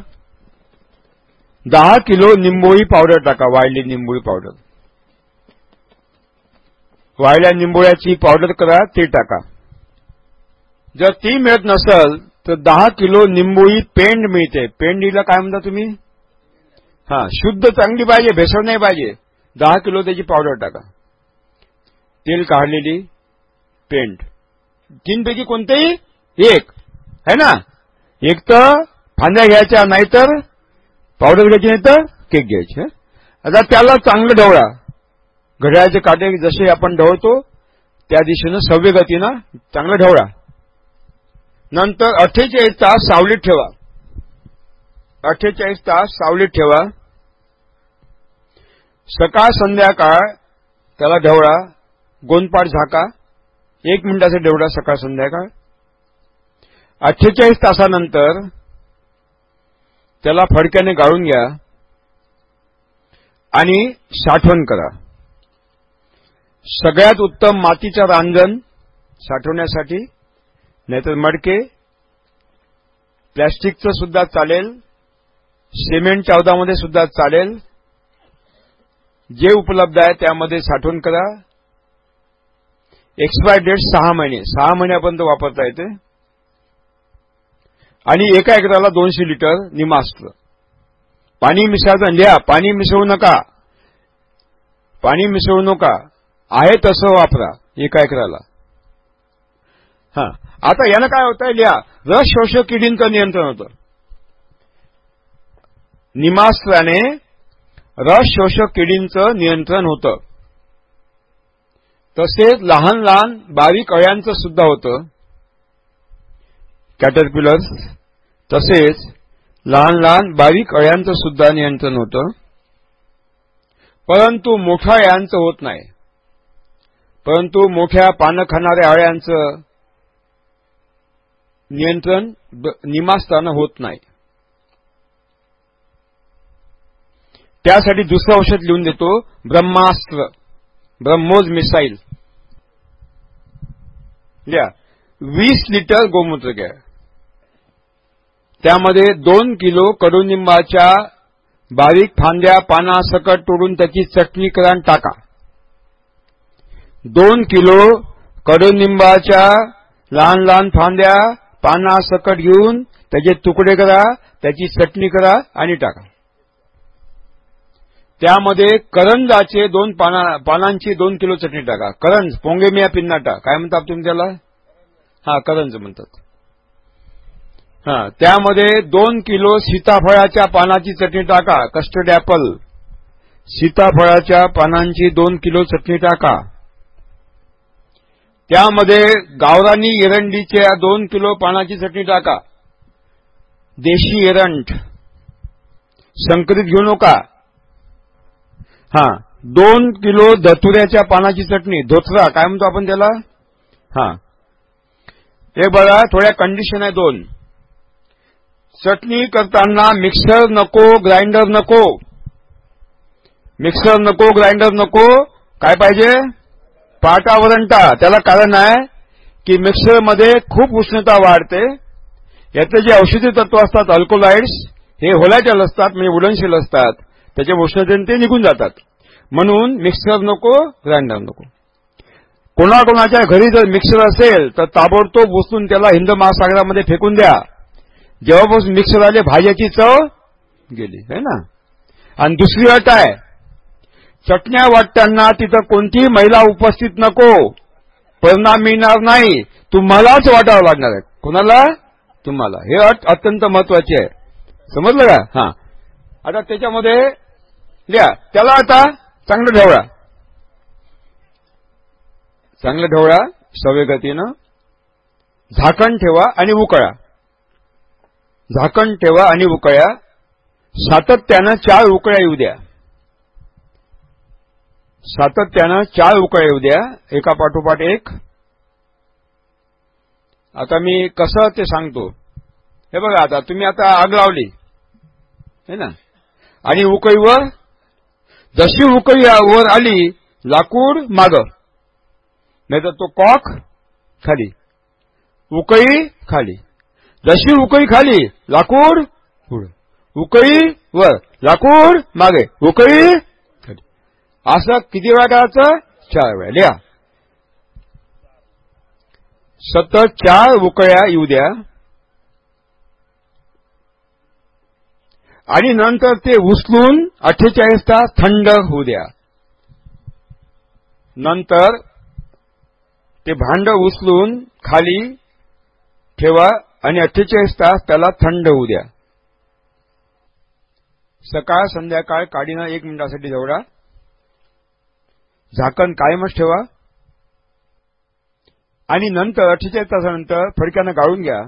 B: दहा किलो निंबोळी पावडर टाका वाळली निंबोळी पावडर. वाळल्या निंबोळ्याची पावडर करा ते टाका. जर ती मिळत नसल तर दहा किलो निंबोळी पेंड मिळते. पेंडीला काय म्हणता तुम्ही? हा शुद्ध चांगली पाहिजे भेसळ नाही पाहिजे. दहा किलो त्याची पावडर टाका. तेल काढलेली पेंट तीनपैकी कोणतेही? एक. है ना? एक तर फांद्या घ्यायच्या नाहीतर पावडर घ्यायची नाही तर केक घ्यायची आता त्याला चांगलं ढवळा. घड्याळाचे काटे जसे आपण ढवळतो त्या दिशेनं सव्य गतीनं चांगलं ढवळा. नंतर अठ्ठेचाळीस तास सावलीत ठेवा. अठ्ठेचाळीस तास सावलीत ठेवा. सकाळ संध्याकाळ त्याला ढवळा. गोंदपाट झाका. एक मिनिटाचा ढवळा सकाळ संध्याकाळ. अठ्ठेचाळीस तासानंतर त्याला फडक्याने गाळून घ्या आणि साठवण करा. सगळ्यात उत्तम मातीचं रांजण साठवण्यासाठी नाहीतर मडके प्लॅस्टिकचं सुद्धा चालेल सिमेंट चौदामध्ये सुद्धा चालेल जे उपलब्ध आहे त्यामध्ये साठवण करा. एक्सपायर डेट सहा महिने सहा महिन्यापर्यंत वापरता येते. आणि एका एकराला दोनशे लिटर निमास्त्र पाणी मिसळायचं लिहा पाणी मिसळू नका. पाणी मिसळू नका. आहे तसं वापरा एका एकराला. हा. आता यानं काय होतंय लिहा. रस शोषक किडींचं नियंत्रण होतं. निमास्त्राने रस शोषक किडींचं नियंत्रण होतं. तसेच लहान लहान बारीक अळ्यांचं सुद्धा होतं. कॅटरपिलर्स तसेच लहान लहान बारीक अळ्यांचं सुद्धा नियंत्रण होतं. परंतु मोठ्या अळ्यांचं होत नाही. परंतु मोठ्या पानं खाणाऱ्या अळ्यांचं नियंत्रण निमास्तानं होत नाही. त्यासाठी दुसरं औषध लिहून देतो ब्रह्मास्त्र ब्रह्मोज मिसाईल. द्या. वीस लिटर गोमूत्र घ्या. त्यामध्ये दोन किलो कडुनिंबाच्या बारीक फांद्या पानासकट तोडून त्याची चटणी करून टाका. दोन किलो कडुनिंबाच्या लहान लहान फांद्या पानासकट घेऊन त्याचे तुकडे करा त्याची चटणी करा आणि टाका. त्यामध्ये करंजाचे दोन पाना पानांची दोन किलो चटणी टाका. करंज पोंगेमिया पिन्नाटा काय म्हणतात तुम्ही त्याला? हा करंज म्हणतात. हा त्यामध्ये दोन किलो सीताफळाच्या पानाची चटणी टाका कस्टर्ड ऍपल सीताफळाच्या पानांची दोन किलो चटणी टाका. त्यामध्ये गावरानी एरंडीच्या दोन किलो पानाची चटणी टाका. देशी एरंड. संकरित घेऊ नका. हा दोन किलो धतुऱ्याच्या पानाची चटणी धोत्रा काय म्हणतो आपण त्याला? हा. हे बघा थोड्या कंडिशन आहे दोन. चटणी करताना मिक्सर नको ग्राइंडर नको. मिक्सर नको ग्राइंडर नको. काय पाहिजे? पाटावरंटा त्याला कारण आहे की मिक्सरमध्ये खूप उष्णता वाढते. याचे जे औषधी तत्व असतात अल्कोलाइड्स हे होलायटल असतात म्हणजे उडनशील असतात. त्याच्या उष्णतेने ते निघून जातात. म्हणून मिक्सर नको ग्राइंडर नको. कोणाकोणाच्या घरी जर मिक्सर असेल तर ताबडतोब उचलून त्याला हिंद महासागरामध्ये फेकून द्या. जेव्हापासून मिक्सर आले भाज्याची चव गेली है ना? आणि दुसरी अट आहे चटण्या वाटताना तिथं कोणतीही महिला उपस्थित नको परिणाम मिळणार नाही. तुम्हालाच वाटावं लागणार आहे. कोणाला? तुम्हाला. हे अट अत्यंत महत्वाची आहे. समजलं का? हा. आता त्याच्यामध्ये लिहा त्याला आता चांगलं ढवळा. चांगलं ढवळा सवय गतीनं झाकण ठेवा आणि उकळा. झाकण ठेवा आणि उकळ्या. सातत्यानं चार उकळ्या येऊ द्या. सातत्यानं चार उकळ्या येऊ द्या. एका पाठोपाठ एक. आता मी कसं ते सांगतो. हे बघा आता तुम्ही आता आग लावली. है ना? आणि उकळीवर जशी उकळी वर आली लाकूड माग. नाहीतर तो कॉक खाली. उकळी खाली. जशी उकळी खाली लाकूड पुढे. उकळी वर लाकूड मागे. उकळी खाली. असं किती वेळा करायचं चार वेळा. लिहा. सतत चार उकळ्या येऊ द्या. आणि नंतर ते उचलून अठ्ठेचाळीस तास थंड होऊ द्या. नंतर ते भांड उचलून खाली ठेवा. आणि अठ्ठेचाळीस तास त्याला थंड होऊ द्या. सकाळ संध्याकाळ काडीनं एक मिनिटासाठी जवळा झाकण कायमच ठेवा. आणि नंतर अठ्ठेचाळीस तासानंतर फडक्यानं गाळून घ्या.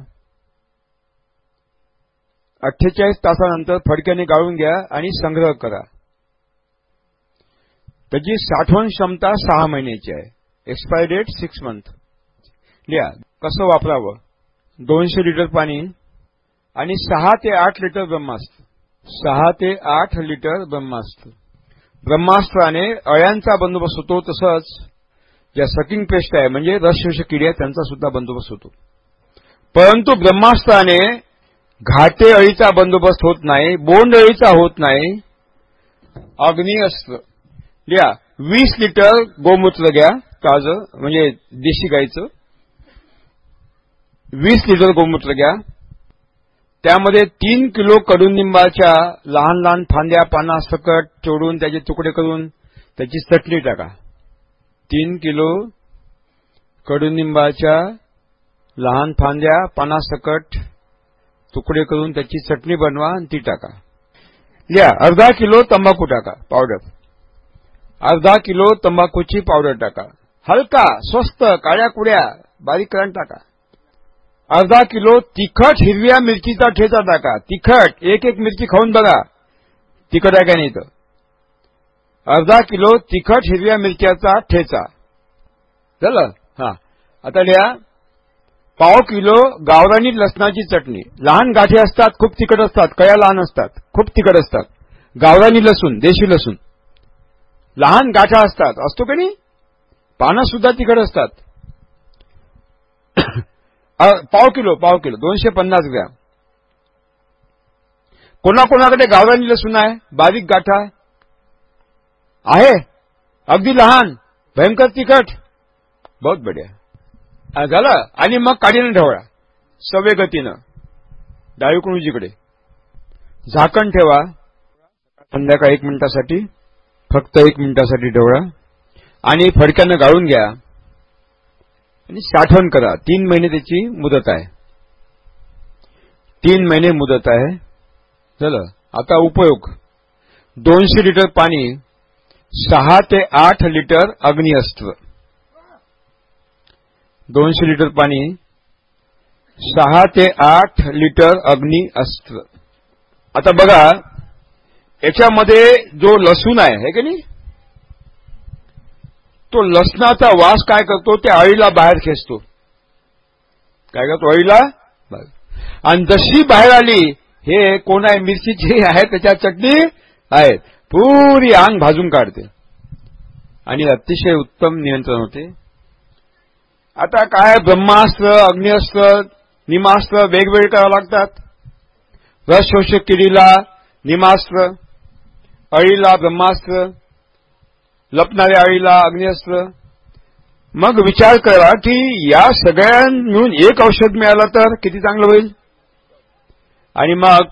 B: अठ्ठेचाळीस तासानंतर फडक्याने गाळून घ्या आणि संग्रह करा. त्याची साठवण क्षमता सहा महिन्याची आहे. एक्सपायरी डेट सिक्स मंथ लिहा कसं वापरावं? दोनशे लिटर पाणी आणि सहा ते आठ लिटर ब्रह्मास्त्र. सहा ते आठ लिटर ब्रह्मास्त्र. ब्रह्मास्त्राने अळ्यांचा बंदोबस्त होतो तसंच ज्या सकिंग पेस्ट आहे म्हणजे रसशोषक किडी आहे त्यांचा सुद्धा बंदोबस्त होतो. परंतु ब्रह्मास्त्राने घाटे अळीचा बंदोबस्त होत नाही बोंड अळीचा होत नाही. अग्निअस्त्र. लिहा वीस लिटर गोमूत्र घ्या ताजं म्हणजे देशी गाईचं. वीस लिटर गोमूत्र घ्या. त्यामध्ये तीन किलो कडुनिंबाच्या लहान लहान फांद्या पाना सकट चोडून त्याचे तुकडे करून त्याची चटणी टाका. तीन किलो कडुनिंबाच्या लहान फांद्या पानासकट तुकडे करून त्याची चटणी बनवा आणि ती टाका. या अर्धा किलो तंबाखू टाका पावडर अर्धा किलो तंबाखूची पावडर टाका. हलका स्वस्त काळ्या कुड्या बारीक करून टाका. अर्धा किलो तिखट हिरव्या मिरचीचा ठेचा टाका. तिखट एक एक मिरची खाऊन बघा. तिखट आहे का नाही तर अर्धा किलो तिखट हिरव्या मिरच्याचा ठेचा. झालं? हा. आता लिहा. पाव किलो गावरानी लसणाची चटणी. लहान गाठी असतात खूप तिखट असतात. कया लहान असतात? खूप तिखट असतात. गावरानी लसूण देशी लसूण. लहान गाठा असतात. असतो का नाही? पानं सुद्धा तिखट असतात. पाव किलो पाव किलो. दोनशे पन्नास ग्रॅम. कोणाकोणाकडे गावरानी लसूण आहे? बारीक गाठा. आहे? अगदी लहान. भयंकर तिखट. बहुत बढिया. झालं. आणि मग काढीनं ढवळा सव्य गतीनं डावीकडून उजीकडे झाकण ठेवा. संध्याकाळ एक मिनिटासाठी. फक्त एक मिनिटासाठी ढवळा आणि फडक्यानं गाळून घ्या. आणि साठवण करा. तीन महिने त्याची मुदत आहे. तीन महिने मुदत आहे. झालं? आता उपयोग. दोनशे लिटर पाणी सहा ते आठ लिटर अग्निअस्त्र. दोनशे लिटर पाणी सहा ते आठ लिटर अग्नि अस्त्र आता बघा याच्यामध्ये जो लसूण आहे हे की नाही? तो लसणाचा वास काय करतो? त्या अळीला बाहेर खेचतो. काय करतो? अळीला आणि जशी बाहेर आली हे कोण आहे? मिरचीची आहे त्याच्या चटणी आहेत पुरी अंग भाजून काढते. आणि अतिशय उत्तम नियंत्रण होते. आता काय ब्रह्मास्त्र अग्निअस्त्र निमास्त्र वेगवेगळे करावं लागतात. रस शोषक किडीला निमास्त्र अळीला ब्रह्मास्त्र लपणाऱ्या अळीला अग्निअस्त्र. मग विचार करा की या सगळ्यांहून मिळून एक औषध मिळालं तर किती चांगलं होईल? आणि मग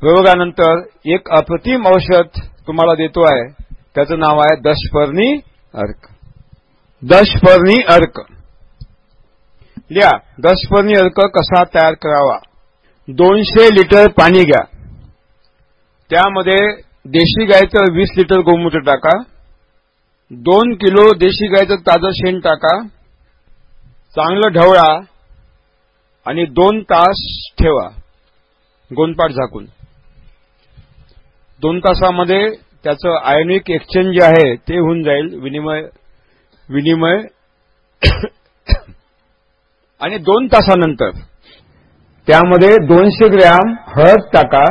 B: प्रयोगानंतर एक अप्रतिम औषध तुम्हाला देतो आहे. त्याचं नाव आहे दशपर्णी अर्क. दशपर्णी अर्क. लिहा दशपर्णी अर्क कसा तयार करावा? दोनशे लिटर पाणी घ्या. त्यामध्ये देशी गायचं वीस लिटर गोमूत्र टाका. दोन किलो देशी गायचं ताजं शेण टाका चांगलं ढवळा आणि दोन तास ठेवा गोंदपाट झाकून. दोन तासामध्ये त्याचं आयनिक एक्सचेंज जे आहे ते होऊन जाईल विनिमय विनिमय. आणि दोन तासानंतर त्यामध्ये दोनशे ग्रॅम हळद टाका.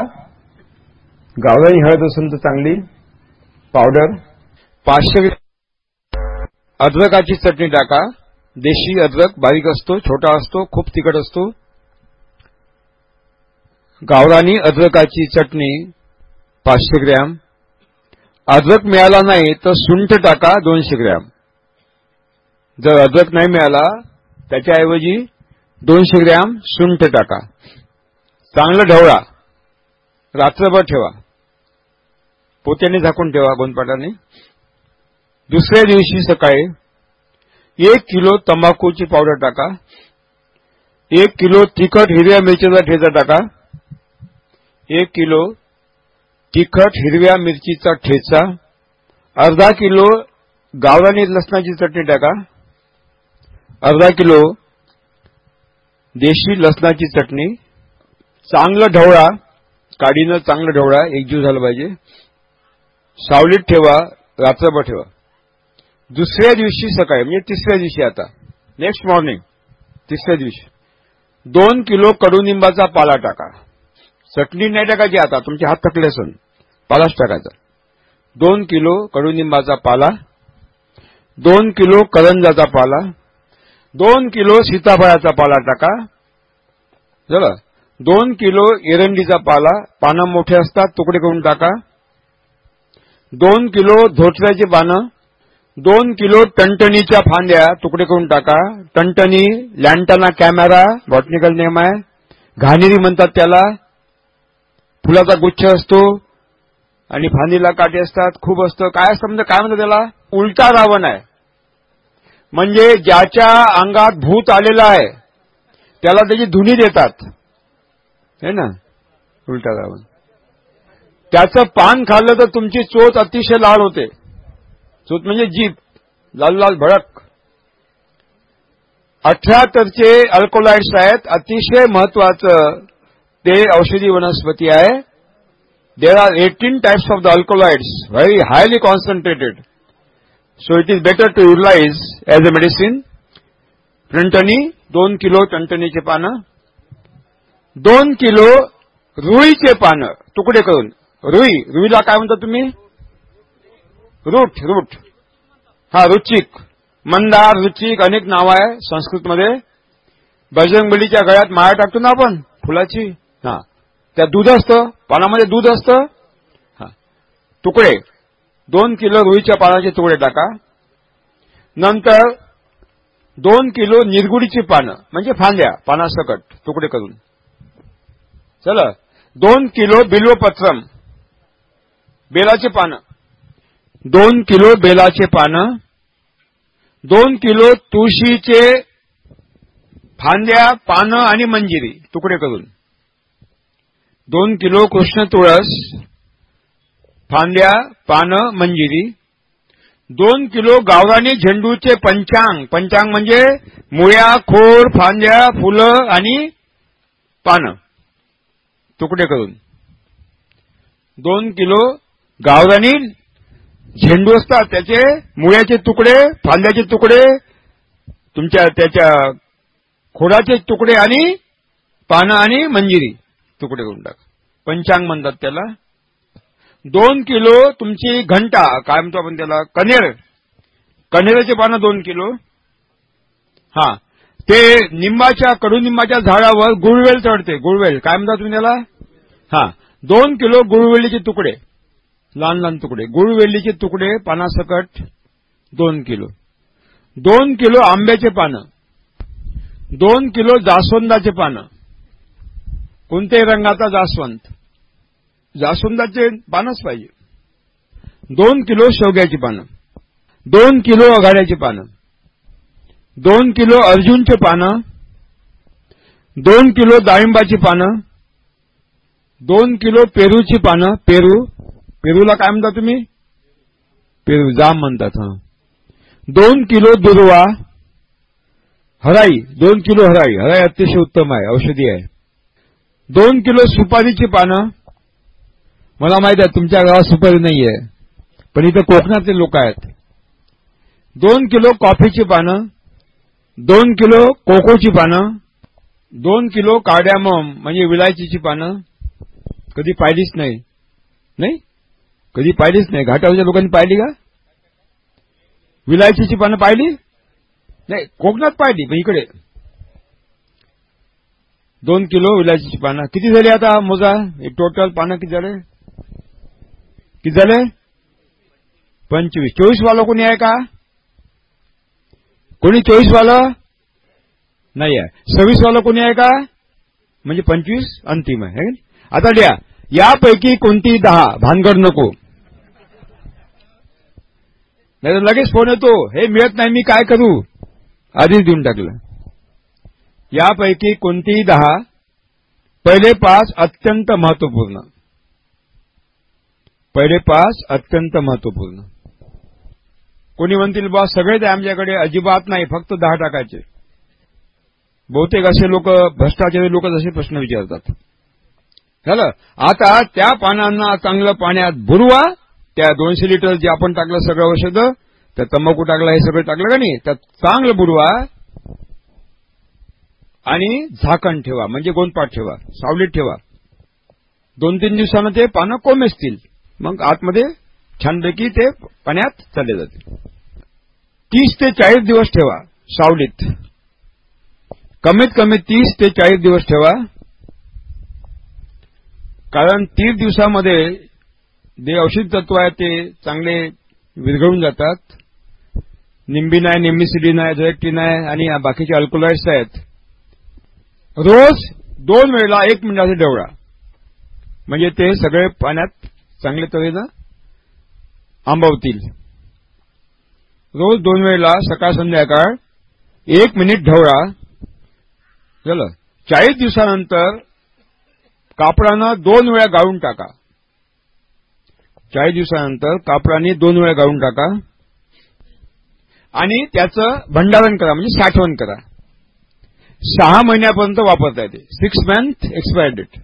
B: गावरानी हळद असेल तर चांगली. पावडर. पाचशे ग्रॅम अद्रकाची चटणी टाका. देशी अद्रक बारीक असतो छोटा असतो खूप तिखट असतो. गावरानी अद्रकाची चटणी पाचशे ग्रॅम. अद्रक मिळाला नाही तर सुंठ टाका दोनशे ग्रॅम. जर अद्रक नाही मिळाला त्याच्याऐवजी दोनशे ग्रॅम सुंठ टाका. चांगलं ढवळा. रात्रभर ठेवा. पोत्याने झाकून ठेवा गोंदपाटाने दुसऱ्या दिवशी सकाळी एक किलो तंबाखूची पावडर टाका. एक किलो तिखट हिरव्या मिरचीचा ठेचा टाका. एक किलो तिखट हिरव्या मिरचीचा ठेचा. अर्धा किलो गावरानी लसणाची चटणी टाका. अर्धा किलो देशी लसणाची चटणी. चांगलं ढवळा काडीनं चांगलं ढवळा एकजीव झालं पाहिजे. सावलीत ठेवा रात्रभर ठेवा. दुसऱ्या दिवशी सकाळी म्हणजे तिसऱ्या दिवशी आता. नेक्स्ट मॉर्निंग तिसऱ्या दिवशी. दोन किलो कडुनिंबाचा पाला टाका. चटणी नाही टाकायची आता तुमचे हात थकले असून पालाच टाकायचा. दोन किलो कडुनिंबाचा पाला. दोन किलो करंजाचा पाला. दोन किलो सीताफळाचा पाला टाका. झालं? दोन किलो एरंडीचा पाला. पानं मोठे असतात तुकडे करून टाका. दोन किलो धोटऱ्याची पानं. दोन किलो टणटणीच्या फांद्या तुकडे करून टाका. टणटणी लँटाना कॅमेरा बॉटनिकल नेम आहे. घाणेरी म्हणतात त्याला. फुलाचा गुच्छ असतो. आणि फांदीला काटे असतात. खूप असतं. काय असतं म्हणजे काय म्हणतात त्याला? उलटा रावण आहे. म्हणजे ज्याच्या अंगात भूत आलेला आहे त्याला त्याची धुनी देतात. है ना? उलटा रावण. त्याचं पान खाल्लं तर तुमची चोच अतिशय लाल होते. सूत म्हणजे जीप लाल लाल भडक. अठ्याहत्तरचे अल्कोलाइड्स आहेत अतिशय महत्वाचं ते औषधी वनस्पती आहे. There are eighteen types of the alkaloids very highly concentrated so it is better to utilise as a medicine टणटणी दोन किलो टणटणीचे पानं. दोन किलो रुईचे पानं तुकडे करून. रुई रुईला काय म्हणता तुम्ही? रूट रूट हा रुचिक. मंदार रुचिक अनेक नाव आहे संस्कृतमध्ये. बजरंगबलीच्या गळ्यात माळा टाकतो ना आपण? फुलाची? हा. त्या दूध असतं. पानामध्ये दूध असतं. हा. तुकडे. दोन किलो रुईच्या पानाचे तुकडे टाका. नंतर दोन किलो निरगुडीची पानं म्हणजे फांद्या पानासकट तुकडे करून. चला. दोन किलो बिल्वपत्रम. बेलाचे पानं. दोन किलो बेलाचे पानं दोन किलो तुळशीचे फांद्या पानं आणि मंजिरी तुकडे करून. दोन किलो कृष्ण तुळस फांद्या पानं मंजिरी. दोन किलो गावरानी झेंडूचे पंचांग पंचांग म्हणजे मुळ्या खोर फांद्या फुलं आणि पानं तुकडे करून. दोन किलो गावरानी झेंडू असतात त्याचे मुळ्याचे तुकडे फांद्याचे तुकडे तुमच्या त्याच्या खोडाचे तुकडे आणि पानं आणि मंजिरी तुकडे करून टाक. पंचांग म्हणतात त्याला. दोन किलो तुमची घंटा काय म्हणतो आपण त्याला? कनेर. कनेराचे पानं दोन किलो. हा. ते निंबाच्या कडुनिंबाच्या झाडावर गुळवेल चढते गुळवेल. काय म्हणता तुम्ही त्याला? हा. दोन किलो गुळवेलीचे तुकडे. लहान लहान तुकडे. गुळवेलीचे तुकडे पानासकट दोन किलो. दोन किलो आंब्याचे पानं. दोन किलो जास्वंदाचे पानं. कोणत्याही रंगाचा जास्वंत जास्वंदाचे पानच पाहिजे. दोन किलो शेवग्याची पानं. दोन किलो अघाड्याची पानं. दोन किलो अर्जुनचे पानं. दोन किलो डाळिंबाची पानं. दोन किलो पेरूची पानं. पेरू पेरूला काय म्हणता तुम्ही? पेरू जाम म्हणतात हा. दोन किलो दुर्वा हराई दोन किलो हराई. हराई अतिशय उत्तम आहे औषधी आहे. दोन किलो सुपारीची पानं. मला माहीत आहे तुमच्या गावात सुपारी नाहीये पण इथं कोकणातले लोक आहेत. दोन किलो कॉफीची पानं दोन किलो कोकोची पानं दोन किलो कार्ड्यामम म्हणजे विलायचीची पानं कधी पाहिलीच नाही. नाही? कधी पाहिलीच नाही. घाटावरच्या लोकांनी पाहिली का? विलायचीची पानं पाहिली? नाही कोकणात पाहिली पण इकडे. दोन किलो विलायचीची पानं किती झाली आता मोजा? टोटल पानं किती झाले? किती झाले? पंचवीस. चोवीस वाला कोणी आहे का? कोणी चोवीस वालं नाही आहे. सव्वीस वाला कोणी आहे का? म्हणजे पंचवीस अंतिम आहे. आता लिहा. यापैकी कोणती दहा? भानगड नको. नाही लगेच फोन येतो हे मिळत नाही मी काय करू? आधीच देऊन टाकलं. यापैकी कोणतीही दहा? पहिले पाच अत्यंत महत्त्वपूर्ण पहिले पाच अत्यंत महत्त्वपूर्ण कोणी म्हणतील बा सगळेच आमच्याकडे अजिबात नाही फक्त दहा टाकायचे. बहुतेक असे लोक भ्रष्टाचारी लोक असे प्रश्न विचारतात. झालं? आता त्या पानांना चांगलं पाण्यात भुरवा त्या दोनशे लिटर जे आपण टाकलं सगळं औषध त्या तंबाखू टाकला हे सगळं टाकलं का नाही? त्यात चांगलं बुरवा आणि झाकण ठेवा. म्हणजे गोंदपाट ठेवा. सावलीत ठेवा. दोन तीन दिवसानं ते पानं कोमेसतील मग आतमध्ये छानपैकी ते पाण्यात चालले जाते तीस ते चाळीस दिवस ठेवा सावलीत. कमीत कमी तीस ते चाळीस दिवस ठेवा. कारण तीस दिवसामध्ये जे औषध तत्व आहे ते चांगले विरघळून जातात. निंबी नाही निम्बिसिडीन आहे झेक्टिन आहे आणि बाकीचे अल्कोलाइड्स आहेत. रोज दोन वेळेला एक मिनिटाचा डेवळा म्हणजे ते सगळे पाण्यात चांगल्या तऱ्हेनं आंबवतील. रोज दोन वेळेला सकाळ संध्याकाळ एक मिनिट ढवळा. झालं. चाळीस दिवसानंतर कापडानं दोन वेळा गाळून टाका. चाळीस दिवसानंतर कापडाने दोन वेळा गाळून टाका. आणि त्याचं भंडारण करा म्हणजे साठवण करा. सहा महिन्यापर्यंत वापरता येते. सिक्स मंथ एक्सपायर डेट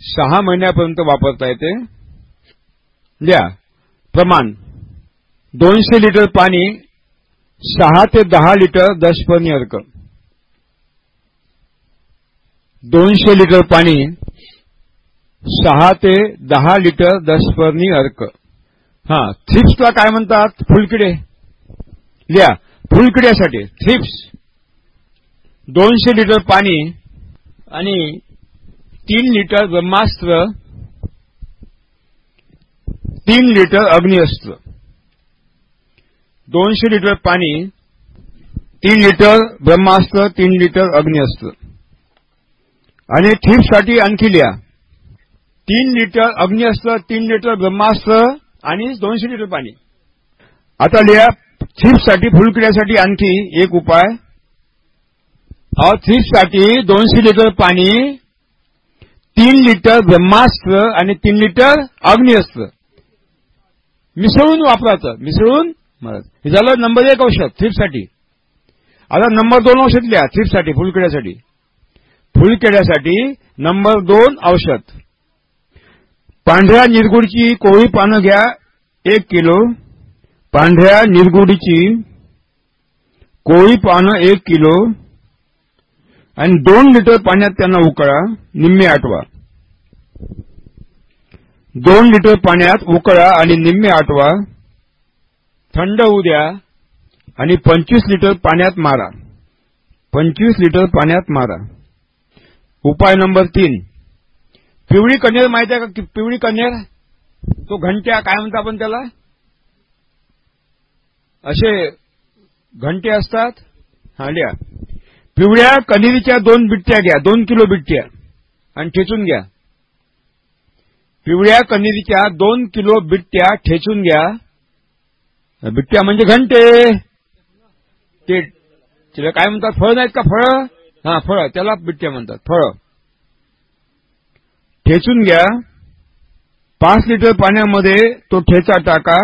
B: सहा महिन्यापर्यंत वापरता येते. द्या प्रमाण. दोनशे लिटर पाणी सहा ते दहा लिटर दशपर्णी अर्क. दोनशे लिटर पाणी सहा ते दहा लिटर दसपर्णी अर्क. हा थ्रिप्सला काय म्हणतात? फुलकिडे. लिहा फुलकिड्यासाठी थ्रिप्स दोनशे लिटर पाणी आणि तीन लिटर ब्रह्मास्त्र तीन लिटर अग्निअस्त्र. दोनशे लिटर पाणी तीन लिटर ब्रह्मास्त्र तीन लिटर अग्निअस्त्र. आणि थीपसाठी आणखी लिहा. तीन लिटर अग्निअस्त्र तीन लिटर ब्रह्मास्त्र आणि दोनशे लिटर पाणी. आता लिहा थीपसाठी फुलकिड्यासाठी आणखी एक उपाय. थीपसाठी दोनशे लिटर पाणी तीन लिटर ब्रह्मास्त्र आणि तीन लिटर अग्निअस्त्र. मिसळून वापरायचं मिसळून हे झालं नंबर एक औषध थ्रिपसाठी आता नंबर दोन औषध लिहा थ्रिपसाठी फुलकिड्यासाठी फुलकेड्यासाठी नंबर दोन औषध. पांढऱ्या निरगुडची कोळी पानं घ्या एक किलो. पांढऱ्या निरगुडीची कोळी पानं एक किलो. आणि दोन लिटर पाण्यात त्यांना उकळा निम्मे आटवा दोन लिटर पाण्यात उकळा आणि निम्मे आटवा थंड होऊ द्या आणि पंचवीस लिटर पाण्यात मारा. पंचवीस लिटर पाण्यात मारा. उपाय नंबर तीन. पिवळी कन्हेर माहिती आहे का? पिवळी कन्हेर? तो घंट्या काय म्हणतो आपण त्याला? असे घंटे असतात. हा लिहा. पिवळ्या कन्हेरीच्या दोन बिट्ट्या घ्या. दोन किलो बिट्ट्या. आणि ठेचून घ्या. पिवळ्या कन्हेरीच्या दोन किलो बिट्ट्या ठेचून घ्या. बिट्ट्या म्हणजे घंटे. ते तिला काय म्हणतात? फळ नाहीत का फळ? हा फळ त्याला बिट्ट्या म्हणतात फळ. ठेचून घ्या. पाच लिटर पाण्यामध्ये तो ठेचा टाका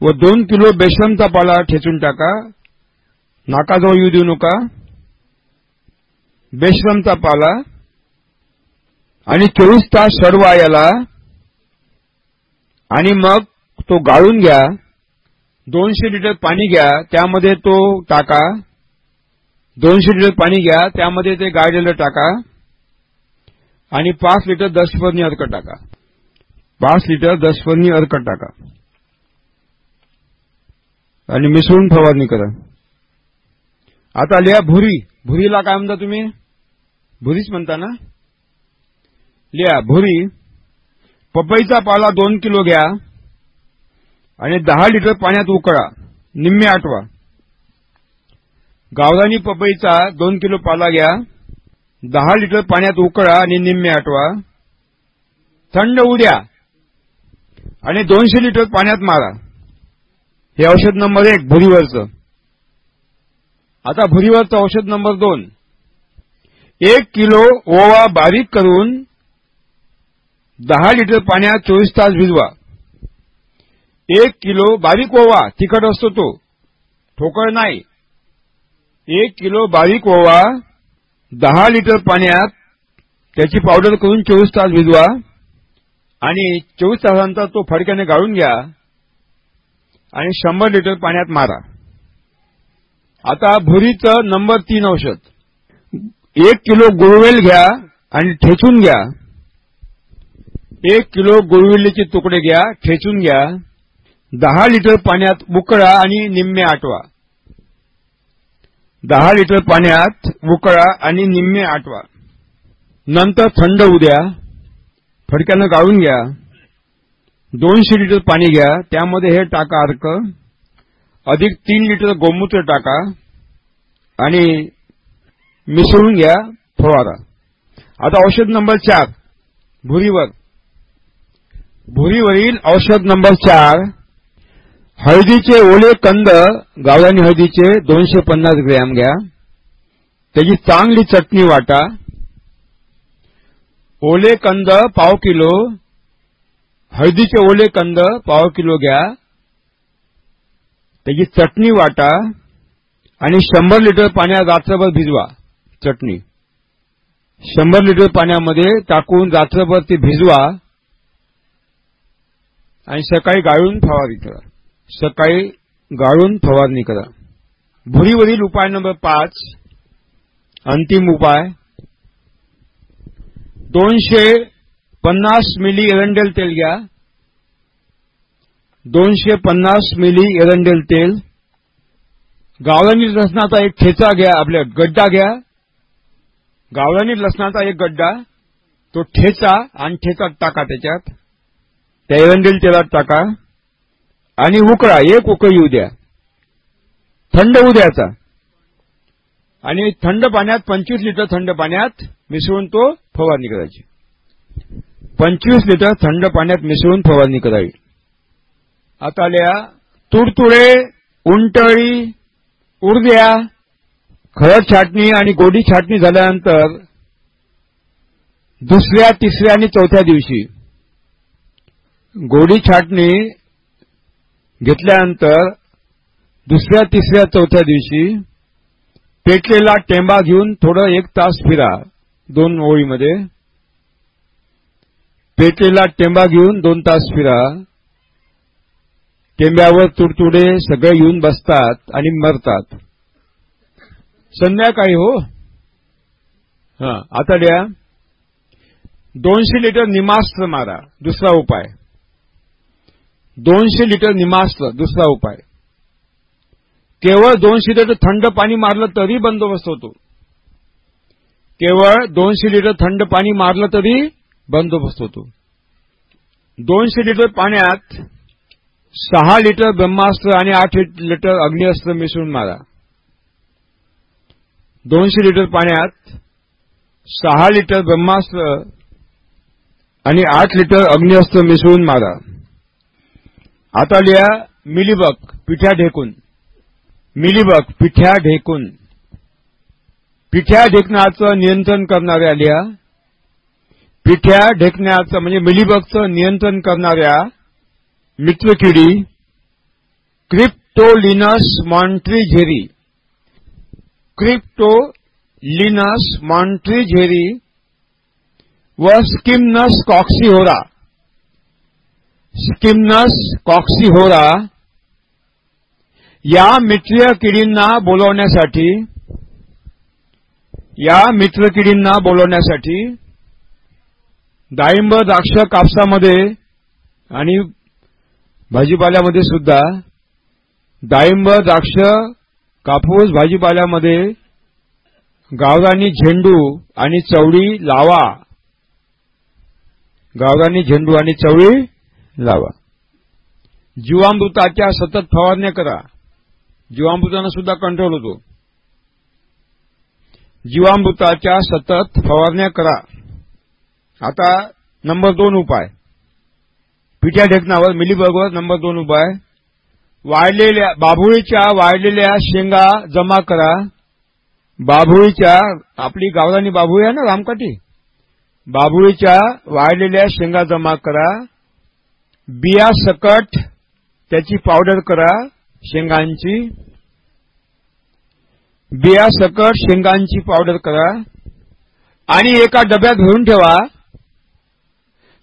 B: व दोन किलो बेसनचा पाला ठेचून टाका. नाकाजवळ येऊ देऊ नका. बेश्रमचा पाला आणि चोवीस तास सडवा याला आणि मग तो गाळून घ्या. दोनशे लिटर पाणी घ्या त्यामध्ये तो टाका. दोनशे लिटर पाणी घ्या त्यामध्ये ते गाळलेलं टाका आणि पाच लिटर दशपर्णी अर्क टाका. पाच लिटर दशपर्णी अर्क टाका. आणि मिसळून फवारणी करा. आता लिहा भुरी. भुरीला काय म्हणता तुम्ही? भुरीच म्हणता ना? लिहा भुरी. पपईचा पाला दोन किलो घ्या आणि दहा लिटर पाण्यात उकळा. निम्मे आठवा. गावरानी पपईचा दोन किलो पाला घ्या दहा लिटर पाण्यात उकळा आणि निम्मे आठवा थंड उद्या आणि दोनशे लिटर पाण्यात मारा. हे औषध नंबर एक भुरीवरचं. आता भुरीवरचं औषध नंबर दोन. एक किलो ओवा बारीक करून दहा लिटर पाण्यात चोवीस तास भिजवा. एक किलो बारीक ओवा तिखट असतो तो. ठोकळ नाही. एक किलो बारीक ओवा दहा लिटर पाण्यात त्याची पावडर करून चोवीस तास भिजवा आणि चोवीस तासानंतर तो फडक्याने गाळून घ्या आणि शंभर लिटर पाण्यात मारा. आता भुरीचं नंबर तीन औषध. एक किलो गुळवेल घ्या आणि ठेचून घ्या. एक किलो गुळवेलीचे तुकडे घ्या ठेचून घ्या. दहा लिटर पाण्यात उकळा आणि निम्मे आटवा. दहा लिटर पाण्यात उकळा आणि निम्मे आटवा. नंतर थंड उद्या फडक्यानं गाळून घ्या. दोनशे लिटर पाणी घ्या त्यामध्ये हे टाका अर्क. अधिक तीन लिटर गोमूत्र टाका आणि मिसळून घ्या फवारा. आता औषध नंबर चार भुरीवर. भुरीवरील औषध नंबर चार हळदीचे ओले कंद गावरानी हळदीचे दोनशे पन्नास ग्रॅम घ्या. त्याची चांगली चटणी वाटा. ओले कंद पाव किलो. हळदीचे ओले कंद पाव किलो घ्या. त्याची चटणी वाटा आणि शंभर लिटर पाण्यात रात्रभर भिजवा चटणी. शंभर लिटर पाण्यामध्ये टाकून रात्रभर ते भिजवा आणि सकाळी गाळून फवारी करा सकाळी गाळून फवारणी करा. भुरीवरील उपाय नंबर पाच अंतिम उपाय दोनशे पन्नास मिली एरंडेल तेल घ्या. दोनशे पन्नास मिली एरंडेल तेल. गावरानी लसणाचा एक ठेचा घ्या आपल्या गड्डा घ्या. गावरानी लसणाचा एक गड्डा तो ठेचा आणि ठेचा टाका त्याच्यात. त्या एरंडेल तेलात टाका. आणि उकळा एक उकळ येऊ द्या. थंड होऊ द्याचा आणि थंड पाण्यात पंचवीस लिटर थंड पाण्यात मिसळून तो फवारणी करायची. पंचवीस लिटर थंड पाण्यात मिसळून फवारणी करावी. आता आल्या तुडतुडे उंटळी उर्द्या खळद छाटणी आणि गोडी छाटणी झाल्यानंतर दुसऱ्या तिसऱ्या आणि चौथ्या दिवशी गोडी छाटणी घेतल्यानंतर दुसऱ्या तिसऱ्या चौथ्या दिवशी पेटलेला टेंबा घेऊन थोडं एक तास फिरा दोन ओळीमध्ये. पेटलेला टेंबा घेऊन दोन तास फिरा. टेंब्यावर तुडतुडे सगळे येऊन बसतात आणि मरतात. संध्याकाळी हो. हा आता द्या. दोनशे लिटर निमास्त्र मारा. दुसरा उपाय. दोनशे लिटर निमास्त्र दुसरा उपाय. केवळ दोनशे लिटर थंड पाणी मारलं तरी बंदोबस्त होतो. केवळ दोनशे लिटर थंड पाणी मारलं तरी बंदोबस्त होतो. दोनशे लिटर पाण्यात सहा लिटर ब्रह्मास्त्र आणि आठ लिटर अग्निअस्त्र मिसळून मारा. दोनशे लिटर पाण्यात सहा लिटर ब्रह्मास्त्र आणि आठ लिटर अग्निअस्त्र मिसळून मारा. आता लिहा मिलीबग पिठ्या ढेकून. मिलीबग पिठ्या ढेकून. पिठ्या ढेकण्याचं नियंत्रण करणाऱ्या लिहा पिठ्या ढेकण्याचं म्हणजे मिलीबगचं नियंत्रण करणाऱ्या मित्रकिडी क्रिप्टोलिनस मॉन्ट्रीझेरी. क्रिप्टोलिनस मॉन्ट्रीझेरी व स्किमनस कॉक्सिहोरा स्किमनस कॉक्सिहोरा या मित्र किडींना बोलवण्यासाठी या मित्र किडींना बोलवण्यासाठी डाळिंब द्राक्ष कापसामध्ये आणि भाजीपाल्यामध्ये सुद्धा डाळिंब द्राक्ष कापूस भाजीपाल्यामध्ये गावरानी झेंडू आणि चवळी लावा. गावरानी झेंडू आणि चवळी लावा. जीवामृताच्या सतत फवारण्या करा. जीवामृतानं सुद्धा कंट्रोल होतो. जीवामृताच्या सतत फवारण्या करा. आता नंबर दोन उपाय. पिठ्या ढेकणावर मिलीबरोबर नंबर दोन उपाय. वाळलेल्या बाभुळीच्या वाळलेल्या शेंगा जमा करा. बाभुळीच्या आपली गावरानी बाभुळी आहे ना रामकाठी? बाभुळीच्या वाळलेल्या शेंगा जमा करा. बिया सकट त्याची पावडर करा शेंगांची. बिया सकट शेंगांची पावडर करा. आणि एका डब्यात भरून ठेवा.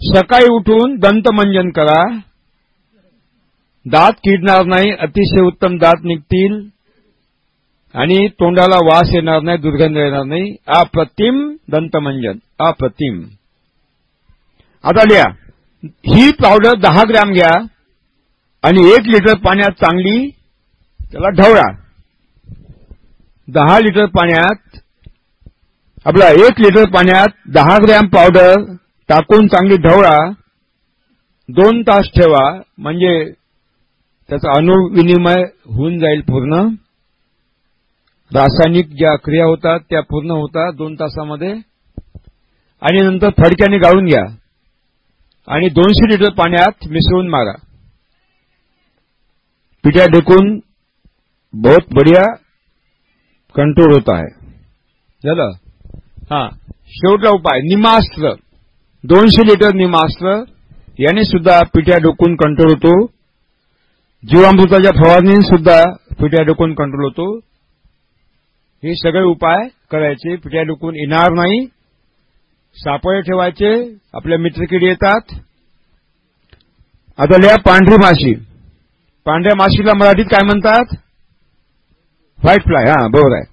B: सकाळी उठून दंतमंजन करा. दात किडणार नाही अतिशय उत्तम दात निघतील. आणि तोंडाला वास येणार नाही दुर्गंध येणार नाही. अप्रतिम दंतमंजन अप्रतिम. आता लिहा. ही पावडर दहा ग्रॅम घ्या आणि एक लिटर पाण्यात चांगली त्याला ढवळा. दहा लिटर पाण्यात आपला एक लिटर पाण्यात दहा ग्रॅम पावडर टाकून चांगली ढवळा. दोन तास ठेवा म्हणजे त्याचा अणुविनिमय होऊन जाईल पूर्ण. रासायनिक ज्या क्रिया होतात त्या पूर्ण होतात दोन तासामध्ये. आणि नंतर फडक्याने गाळून घ्या. आणि दोनशे लिटर पाण्यात मिसळून मारा. पिठ्या ढेकून बहुत बढिया कंट्रोल होता है झालं? हा. शेवटला उपाय निमास्त्र. दोनशे लिटर निमास्त्र याने सुद्धा पिठ्या डोकून कंट्रोल होतो. जीवामृताच्या फवारणीने सुद्धा पिठ्या डोकून कंट्रोल होतो. हे सगळे उपाय करायचे. पिठ्या डोकून येणार नाही. सापळे ठेवायचे आपल्या मित्रकिडी येतात. आता लिहा पांढरी माशी. पांढऱ्या माशीला मराठीत काय म्हणतात? व्हाईट फ्लाय हा बरोबर आहे.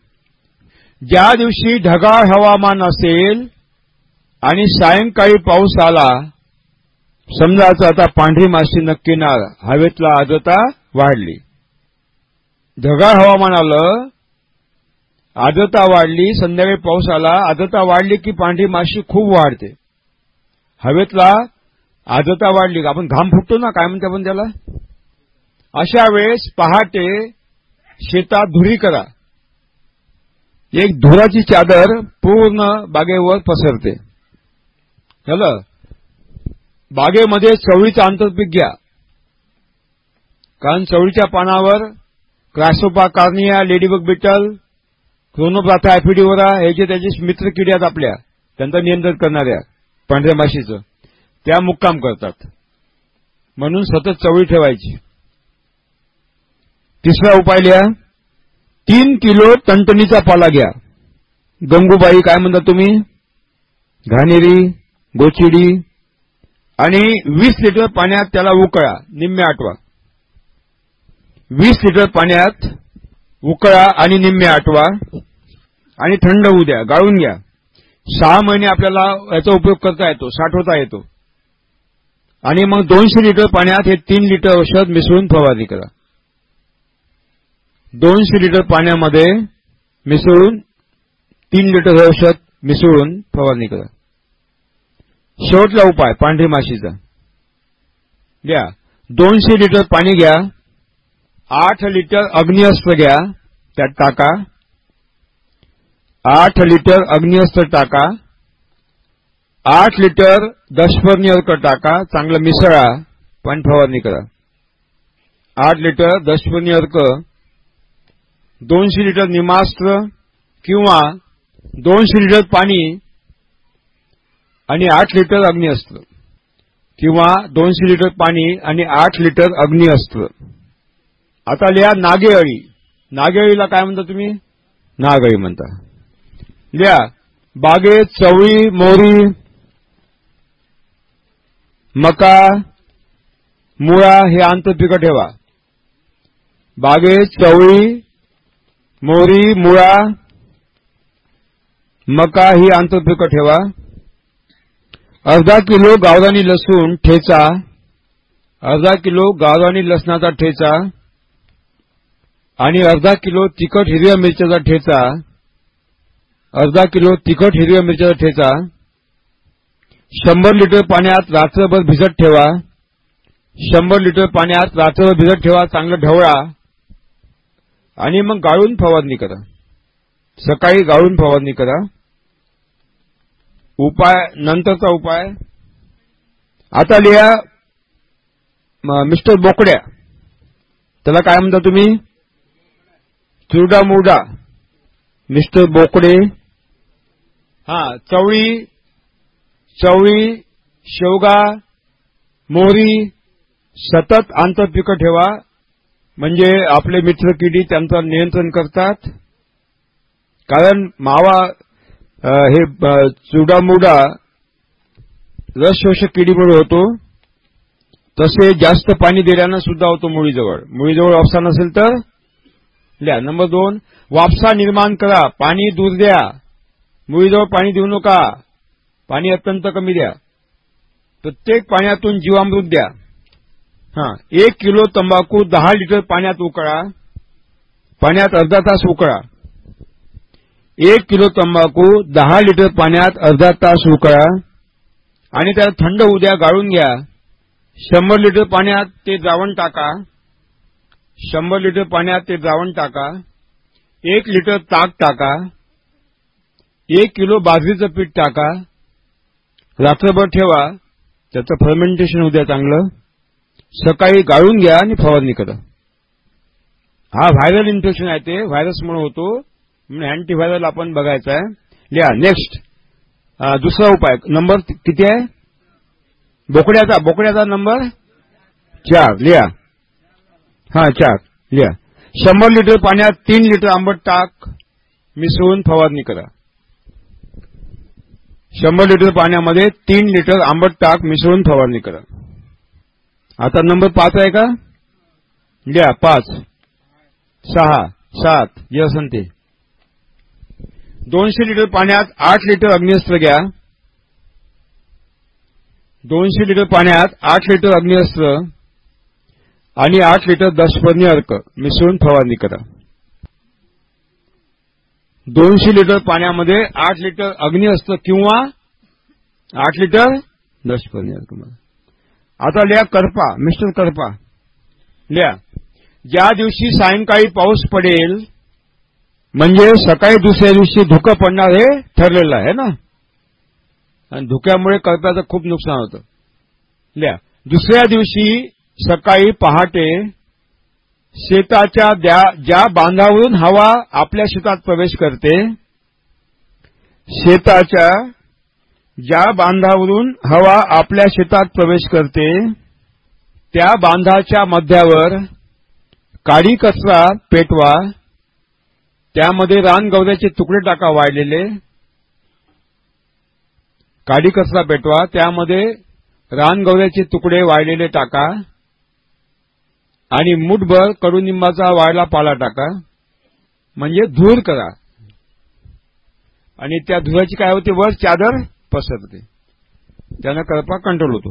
B: ज्या दिवशी ढगाळ हवामान असेल आणि सायंकाळी पाऊस आला समजायचं आता पांढरी माशी नक्की ना हवेतला आर्द्रता वाढली. ढगाळ हवामान आलं आर्द्रता वाढली संध्याकाळी पाऊस आला आर्द्रता वाढली की पांढरी माशी खूप वाढते. हवेतला आर्द्रता वाढली आपण घाम फुटतो ना काय म्हणते आपण त्याला? अशा वेळेस पहाटे शेतात धुरी करा. एक धुराची चादर पूर्ण बागेवर पसरते. झालं? बागेमध्ये चवळीचं आंतरपीक घ्या. कारण चवळीच्या पानावर क्रासोपा कार्निया लेडीबग बिटल क्रोनोप्लाथा ऍफिडिओरा हे जे त्याचे मित्र किडे आहेत आपल्या त्यांचं नियंत्रण करणाऱ्या पांढऱ्या माशीचं त्या मुक्काम करतात. म्हणून सतत चवळी ठेवायची. तिसरा उपाय लिहा. तीन किलो टणटणीचा पाला घ्या. गंगूबाई काय म्हणता तुम्ही? घाणेरी गोचिडी आणि वीस लिटर पाण्यात त्याला उकळा. निम्म्या आठवा. वीस लिटर पाण्यात उकळा आणि निम्मे आठवा. आणि थंड होऊ द्या गाळून घ्या. सहा महिने आपल्याला याचा उपयोग करता येतो साठवता येतो. आणि मग दोनशे लिटर पाण्यात हे तीन लिटर औषध मिसळून फवारणी करा. दोनशे लिटर पाण्यामध्ये मिसळून तीन लिटर औषध मिसळून फवारणी करा. शेवटला उपाय पांढरी माशीचा. घ्या. दोनशे लिटर पाणी घ्या. आठ लिटर अग्निअस्त्र घ्या. त्यात टाका. आठ लिटर अग्निअस्त्र टाका. आठ लिटर दशपर्णी अर्क टाका. चांगलं मिसळा पण फवारणी करा. आठ लिटर दशपर्णी अर्क दोनशे लिटर निमास्त्र किंवा दोनशे लिटर पाणी आणि आठ लिटर अग्निअस्त्र किंवा दोनशे लिटर पाणी आणि आठ लिटर अग्निअस्त्र. आता लिहा नागेअळी. नागेअळीला काय म्हणता तुम्ही? नागळी म्हणता. लिहा. बागेत चवळी मोरी मका मुळा हे आंतरपिकं ठेवा. बागेत चवळी मोरी मुळा मका ही आंतरपिकं ठेवा. अर्धा किलो गावरानी लसूण ठेचा. अर्धा किलो गावदानी लसणाचा ठेचा. आणि अर्धा किलो तिखट हिरव्या मिरच्याचा ठेचा. अर्धा किलो तिखट हिरव्या मिरच्याचा ठेचा शंभर लिटर पाण्यात रात्रभर भिजत ठेवा शंभर लिटर पाण्यात रात्रभर भिजत ठेवा चांगलं ढवळा आणि मग गाळून फवारणी करा. सकाळी गाळून फवारणी करा. उपाय नंतरचा उपाय. आता लिहा मिस्टर बोकड्या. त्याला काय म्हणता तुम्ही? चुरडा मुरडा. मिस्टर बोकडे. हा चवळी चवळी शेवगा मोहरी सतत आंतरपिकं ठेवा. म्हणजे आपले मित्र किडी त्यांचं नियंत्रण करतात. कारण मावा हे चुडामुडा रस शोषक किडीमुळे होतो. तसे जास्त पाणी दिल्यानं सुद्धा होतो मुळीजवळ. मुळीजवळ वापसा नसेल तर नंबर दोन वापसा निर्माण करा. पाणी दूर द्या. मुळीजवळ पाणी देऊ नका. पाणी अत्यंत कमी द्या. प्रत्येक पाण्यातून जीवामृत द्या. हा एक किलो तंबाखू दहा लिटर पाण्यात उकळा. पाण्यात अर्धा तास उकळा. एक किलो तंबाखू दहा लिटर पाण्यात अर्धा तास उकळा. आणि त्याला थंड उद्या गाळून घ्या. शंभर लिटर पाण्यात ते जावण टाका. शंभर लिटर पाण्यात ते जावण टाका. एक लिटर ताक टाका. एक किलो बाजरीचं पीठ टाका. रात्रभर ठेवा. त्याचं फर्मेंटेशन होऊ द्या चांगलं. सकाळी गाळून घ्या आणि फवारणी करा. हा व्हायरल इन्फेक्शन आहे ते. व्हायरसमुळं होतो. म्हणून अँटीव्हायरल आपण बघायचा आहे. लिहा नेक्स्ट दुसरा उपाय. नंबर किती आहे? बोकड्याचा. बोकड्याचा नंबर चार. लिहा. हा चार. लिहा. शंभर लिटर पाण्यात तीन लिटर आंबट टाक. मिसळून फवारणी करा. शंभर लिटर पाण्यामध्ये तीन लिटर आंबट टाक मिसळून फवारणी करा. आता नंबर पाच आहे का? लिहा पाच. सहा सात. जे असन ते दोनशे लिटर पाण्यात आठ लिटर अग्निअस्त्र घ्या. दोनशे लिटर पाण्यात आठ लिटर अग्निअस्त्र आणि आठ लिटर दशपर्णी अर्क मिसळून फवारणी करा. दोनशे लिटर पाण्यामध्ये आठ लिटर अग्निअस्त्र किंवा आठ लिटर दशपर्णी तुम्हाला. आता लिहा करपा मिस्टर करपा. लिहा. ज्या दिवशी सायंकाळी पाऊस पडेल म्हणजे सकाळी दुसऱ्या दिवशी धुकं पडणार हे ठरलेलं आहे ना? आणि धुक्यामुळे करप्याचं खूप नुकसान होतं. लिहा. दुसऱ्या दिवशी सकाळी पहाटे शेताच्या ज्या बांधावरून हवा आपल्या शेतात प्रवेश करते शेताच्या ज्या बांधावरून हवा आपल्या शेतात प्रवेश करते त्या बांधाच्या मध्यावर काडी कचरा पेटवा त्यामध्ये रानगवऱ्याचे तुकडे टाका वाढलेले काडी कचरा पेटवा त्यामध्ये रानगवऱ्याचे तुकडे वाळलेले टाका आणि मुठभर कडुनिंबाचा वाळला पाला टाका. म्हणजे धूर करा. आणि त्या धुराची काय होते? वर चादर पसरते. त्यानं कळपा कंट्रोल होतो.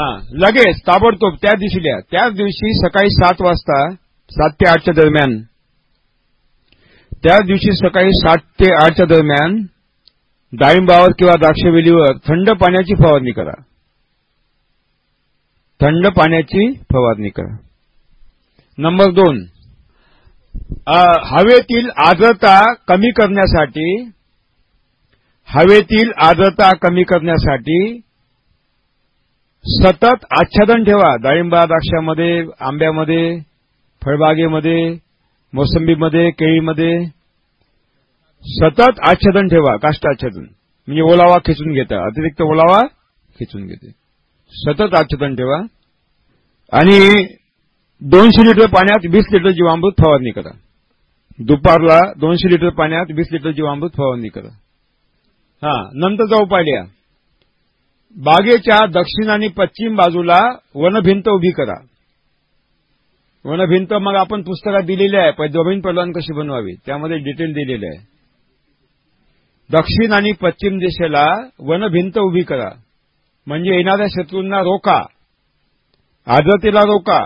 B: हा लगेच ताबडतोब त्या दिवशी त्याच दिवशी सकाळी सात वाजता सात ते आठच्या दरम्यान. त्याच दिवशी सकाळी सात ते आठच्या दरम्यान डाळिंबावर किंवा द्राक्षवेलीवर थंड पाण्याची फवारणी करा. थंड पाण्याची फवारणी करा. नंबर दोन. हवेतील आर्द्रता कमी करण्यासाठी हवेतील आर्द्रता कमी करण्यासाठी सतत आच्छादन ठेवा. डाळिंबा द्राक्षामध्ये आंब्यामध्ये फळबागेमध्ये मोसंबीमध्ये केळीमध्ये. सतत आच्छादन ठेवा. काष्टाच्छादन म्हणजे ओलावा खेचून घेता. अतिरिक्त ओलावा खेचून घेते. सतत आच्छादन ठेवा. आणि दोनशे लिटर पाण्यात वीस लिटर जीवामृत फवारणी करा. दुपारला दोनशे लिटर पाण्यात वीस लिटर जीवामृत फवारणी करा. हा नंतरचा उपाय लिहा बागेच्या दक्षिण आणि पश्चिम बाजूला वनभिंत उभी करा. वनभिंत मग आपण पुस्तकात दिलेली आहे. जमीन प्रदान कशी बनवावी? त्यामध्ये डिटेल दिलेले आहे. दक्षिण आणि पश्चिम दिशेला वनभिंत उभी करा. म्हणजे येणाऱ्या शत्रूंना रोका. आर्द्रतेला रोका.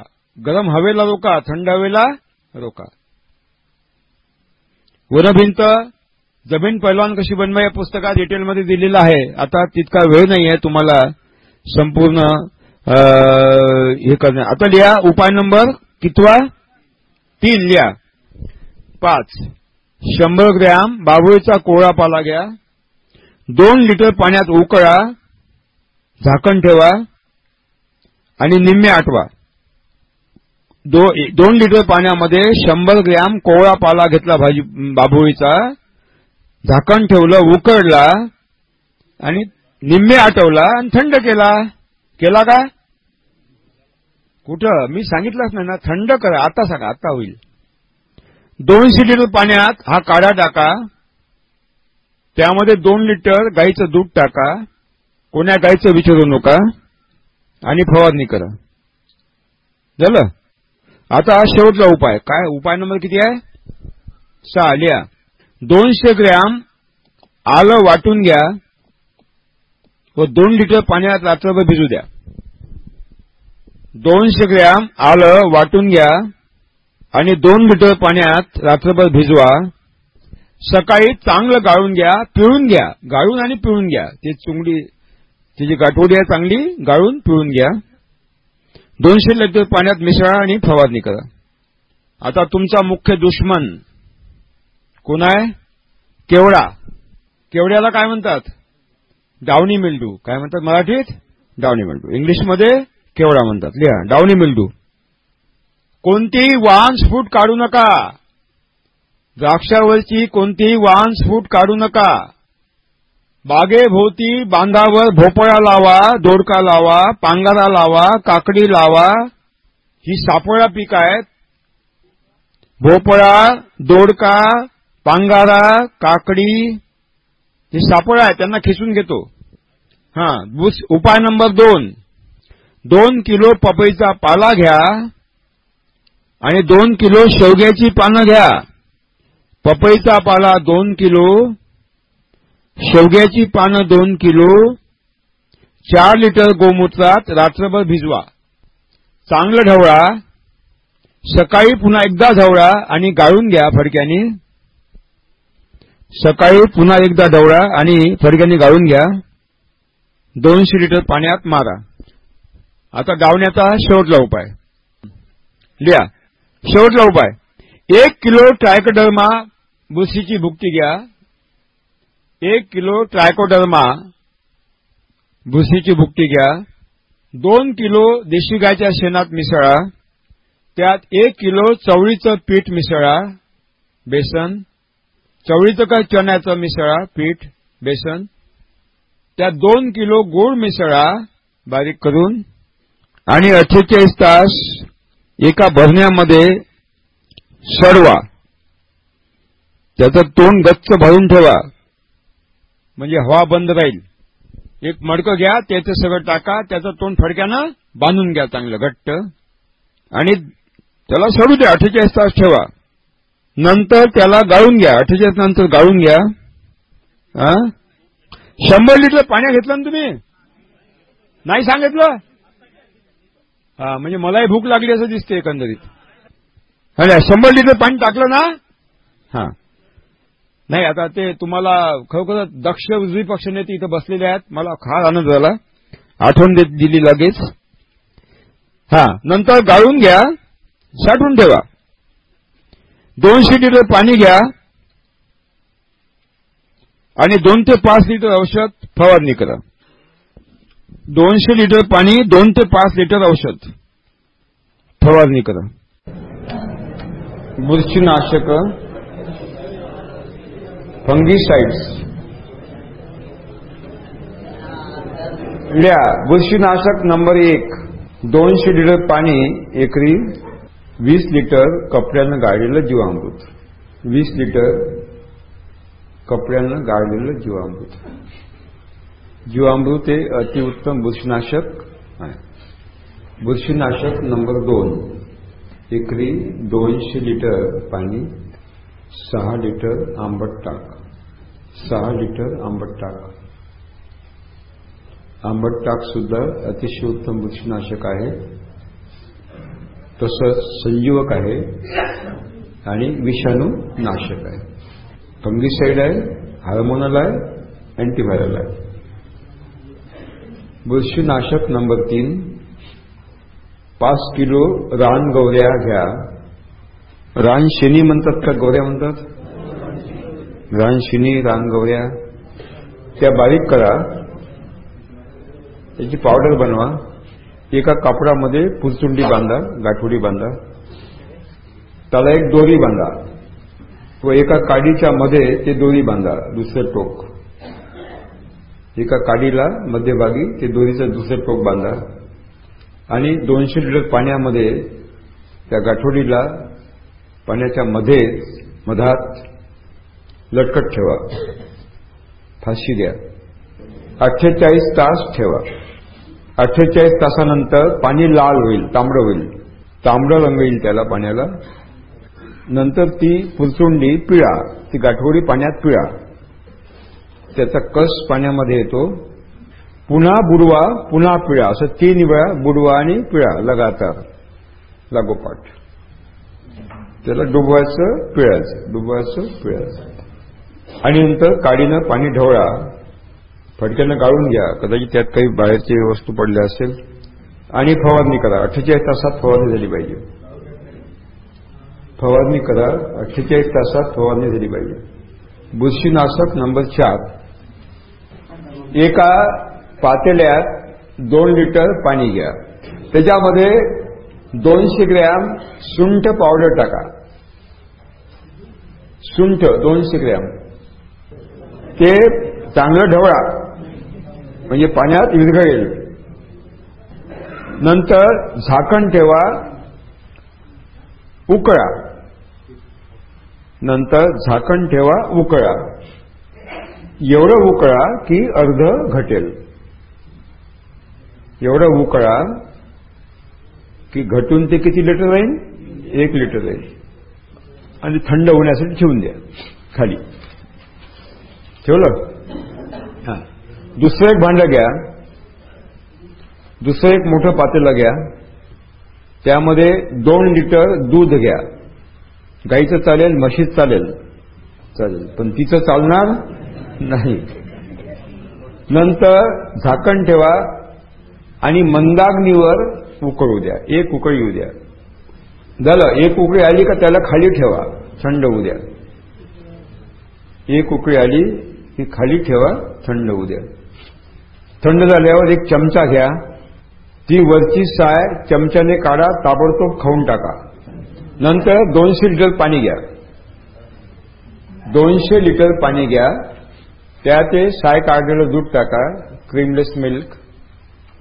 B: गरम हवेला रोका. थंड हवेला रोका. वनभिंत जमीन पैलवान कशी बनवा या पुस्तकात डिटेलमध्ये दिलेलं आहे. आता तितका वेळ नाही आहे तुम्हाला संपूर्ण हे करण्या आता लिहा. उपाय नंबर कितवा? तीन लिहा. पाच. शंभर ग्रॅम बाबुळीचा कोळा पाला घ्या. दोन लिटर पाण्यात उकळा. झाकण ठेवा आणि निम्मे आठवा. दो, दोन लिटर पाण्यामध्ये शंभर ग्रॅम कोवळा पाला घेतला भाजी बाभुळीचा. झाकण ठेवलं उकडला आणि निम्मे आटवला आणि थंड केला. केला का? कुठं? मी सांगितलंच नाही ना. थंड करा. आता सांगा. आता होईल. दोनशे लिटर पाण्यात हा काढा टाका. त्यामध्ये दोन लिटर गाईचं दूध टाका. कोण्या गायचं विचारू नका आणि फवारणी करा. झालं? आता शेवटचा उपाय. काय? उपाय नंबर किती आहे? सहा. लिहा. दोनशे ग्रॅम आलं वाटून घ्या व दोन लिटर पाण्यात रात्रभर भिजू द्या. दोनशे ग्रॅम आलं वाटून घ्या आणि दोन लिटर पाण्यात रात्रभर भिजवा. सकाळी चांगलं गाळून घ्या पिळून घ्या. गाळून आणि पिळून घ्या. ती चुंगडी तिची गाठोडी आहे चांगली गाळून पिळून घ्या. दोनशे लिटर पाण्यात मिसळा आणि फवारणी करा आता तुमचा मुख्य दुश्मन कोण आहे? केवडा. केवड्याला काय म्हणतात? डावणी मिल्डू. काय म्हणतात मराठीत? डावणी मिल्डू. इंग्लिशमध्ये केवडा म्हणतात. लिहा डावणी मिल्डू. कोणतीही वाहन स्फूट काढू नका. द्राक्षावरची कोणतीही वाहन स्फूट काढू नका. बागेभोवती बांधावर भोपळा लावा दोडका लावा पांगारा लावा काकडी लावा ही सापळा पीक आहेत. भोपळा दोडका पांगारा काकडी हे सापळा आहे त्यांना खिसून घेतो. हा उपाय नंबर दोन. दोन किलो पपईचा पाला घ्या आणि दोन किलो शेवग्याची पानं घ्या. पपईचा पाला दोन किलो शेवग्याची पानं दोन किलो चार लिटर गोमूत्रात रात्रभर भिजवा. चांगलं ढवळा. सकाळी पुन्हा एकदा ढवळा आणि गाळून घ्या फडक्याने. सकाळी पुन्हा एकदा ढवळा आणि फडक्याने गाळून घ्या. दोनशे लिटर पाण्यात मारा. आता गावण्याचा शेवटला उपाय. लिहा. शेवटला उपाय. एक किलो ट्रायकडर्मा बुसीची भुकटी घ्या. एक किलो ट्रायकोडर्मा भुसीची भुकटी घ्या. दोन किलो देशी गायच्या शेणात मिसळा. त्यात एक किलो चवळीचं पीठ मिसळा. बेसन. चवळीचं काय चण्याचं मिसळा पीठ बेसन. त्यात दोन किलो गोड मिसळा बारीक करून. आणि अठ्ठेचाळीस तास एका भरण्यामध्ये सडवा त्याचं तोंड गच्च भरून ठेवा. म्हणजे हवा बंद राहील. एक मडकं घ्या त्याचं सगळं टाका त्याचं तोंड फडक्यानं बांधून घ्या चांगलं घट्ट. आणि त्याला सोडू द्या अठ्ठेचाळीस तास ठेवा. नंतर त्याला गाळून घ्या अठ्ठेचाळीस नंतर गाळून घ्या. शंभर लिटर पाण्या घेतलं ना तुम्ही? नाही सांगितलं? हा म्हणजे मलाही भूक लागली असं दिसते एकंदरीत. शंभर लिटर पाणी टाकलं ना? हा. नाही आता ते तुम्हाला खरोखर दक्ष उजवी पक्षनेते इथं बसलेले आहेत. मला फार आनंद झाला. आठवण देत दिली लगेच. हा नंतर गाळून घ्या. साठवून ठेवा. दोनशे लिटर पाणी घ्या. आणि दोन ते पाच लिटर औषध फवारणी करा. दोनशे लिटर पाणी दोन ते पाच लिटर औषध फवारणी करा. बुरशीनाशक. फंगीसाइड्स। लिहा बुरशीनाशक नंबर एक दोनशे लिटर पाणी एकरी वीस लिटर कपड्यानं गाळलेलं जीवामृत. वीस लिटर कपड्यानं गाळलेलं जीवामृत. जीवामृत हे अतिउत्तम बुरशीनाशक आहे. बुरशीनाशक नंबर दोन एकरी दोनशे लिटर पाणी सहा लिटर आंबट टाक. सहा लिटर आंबट टाक. आंबट टाक सुद्धा अतिशय उत्तम बुरशीनाशक आहे. तसंच संजीवक आहे आणि विषाणू नाशक आहे. फंगिसाईड आहे हार्मोनल आहे अँटीव्हायरल आहे. बुरशीनाशक नंबर तीन पाच किलो रानगौऱ्या घ्या. रानशिनी म्हणतात का? गौऱ्या म्हणतात? रानशिनी रान त्या बारीक करा. त्याची पावडर बनवा. एका कापडामध्ये पुरचुंडी बांधा गाठोडी बांधा. त्याला एक दोरी बांधा. व एका काडीच्या मध्ये ते दोरी बांधा दुसरं टोक. एका काडीला मध्यभागी ते दोरीचं दुसरं टोक बांधा. आणि दोनशे लिटर पाण्यामध्ये त्या गाठोडीला पाण्याच्या मध्ये मधात लटकट ठेवा. फाशी द्या. अठ्ठेचाळीस तास ठेवा. अठ्ठेचाळीस तासानंतर पाणी लाल होईल तांबडं होईल. तांबडं रंग येईल त्याला पाण्याला. नंतर ती पुरचुंडी पिळा. ती गाठोडी पाण्यात पिळा. त्याचा कस पाण्यामध्ये येतो. पुन्हा बुडवा पुन्हा पिळा. असं तीन वेळा बुडवा आणि पिळा लगातार. लागोपाठ. त्याला डुबवायचं पिळायचं डुबवायचं पिळायचं. आणि नंतर काडीनं पाणी ढवळा फडक्यानं गाळून घ्या. कदाचित त्यात काही बाहेरची वस्तू पडल्या असेल. आणि फवारणी करा. अठ्ठेचाळीस तासात फवारणी झाली पाहिजे. फवारणी करा. अठ्ठेचाळीस तासात फवारणी झाली पाहिजे. बुरशीनाशक नंबर चार. एका पातेल्यात दोन लिटर पाणी घ्या. त्याच्यामध्ये दोनशे ग्रॅम सुंठ पावडर टाका. सुंठ दोनशे ग्रॅम. ते चांगलं ढवळा. म्हणजे पाण्यात विरघळेल. नंतर झाकण ठेवा. उकळा. नंतर झाकण ठेवा उकळा. एवढं उकळा की अर्ध घटेल. एवढं उकळा की घटून ते किती लिटर राहील? एक लिटर राहील. आणि थंड होण्यासाठी ठेवून द्या खाली. ठेवलं? हा. दुसरं एक भांडं घ्या. दुसरं एक मोठं पातेलं घ्या. त्यामध्ये दोन लिटर दूध घ्या. गाईचं चालेल म्हशीच चालेल. चालेल. पण तिचं चालणार नाही. नंतर झाकण ठेवा आणि मंदाग्नीवर उकळू द्या. एक उकळी येऊ द्या. झालं एक उकळी आली का त्याला खाली ठेवा थंड होऊ द्या एक उकळी आली की खाली ठेवा थंड होऊ द्या थंड झाल्यावर एक चमचा घ्या. ती वरची साय चमच्याने काढा ताबडतोब खाऊन टाका. नंतर दोनशे लिटर पाणी घ्या. दोनशे लिटर पाणी घ्या. त्या ते साय काढलेलं दूध टाका क्रीमलेस मिल्क.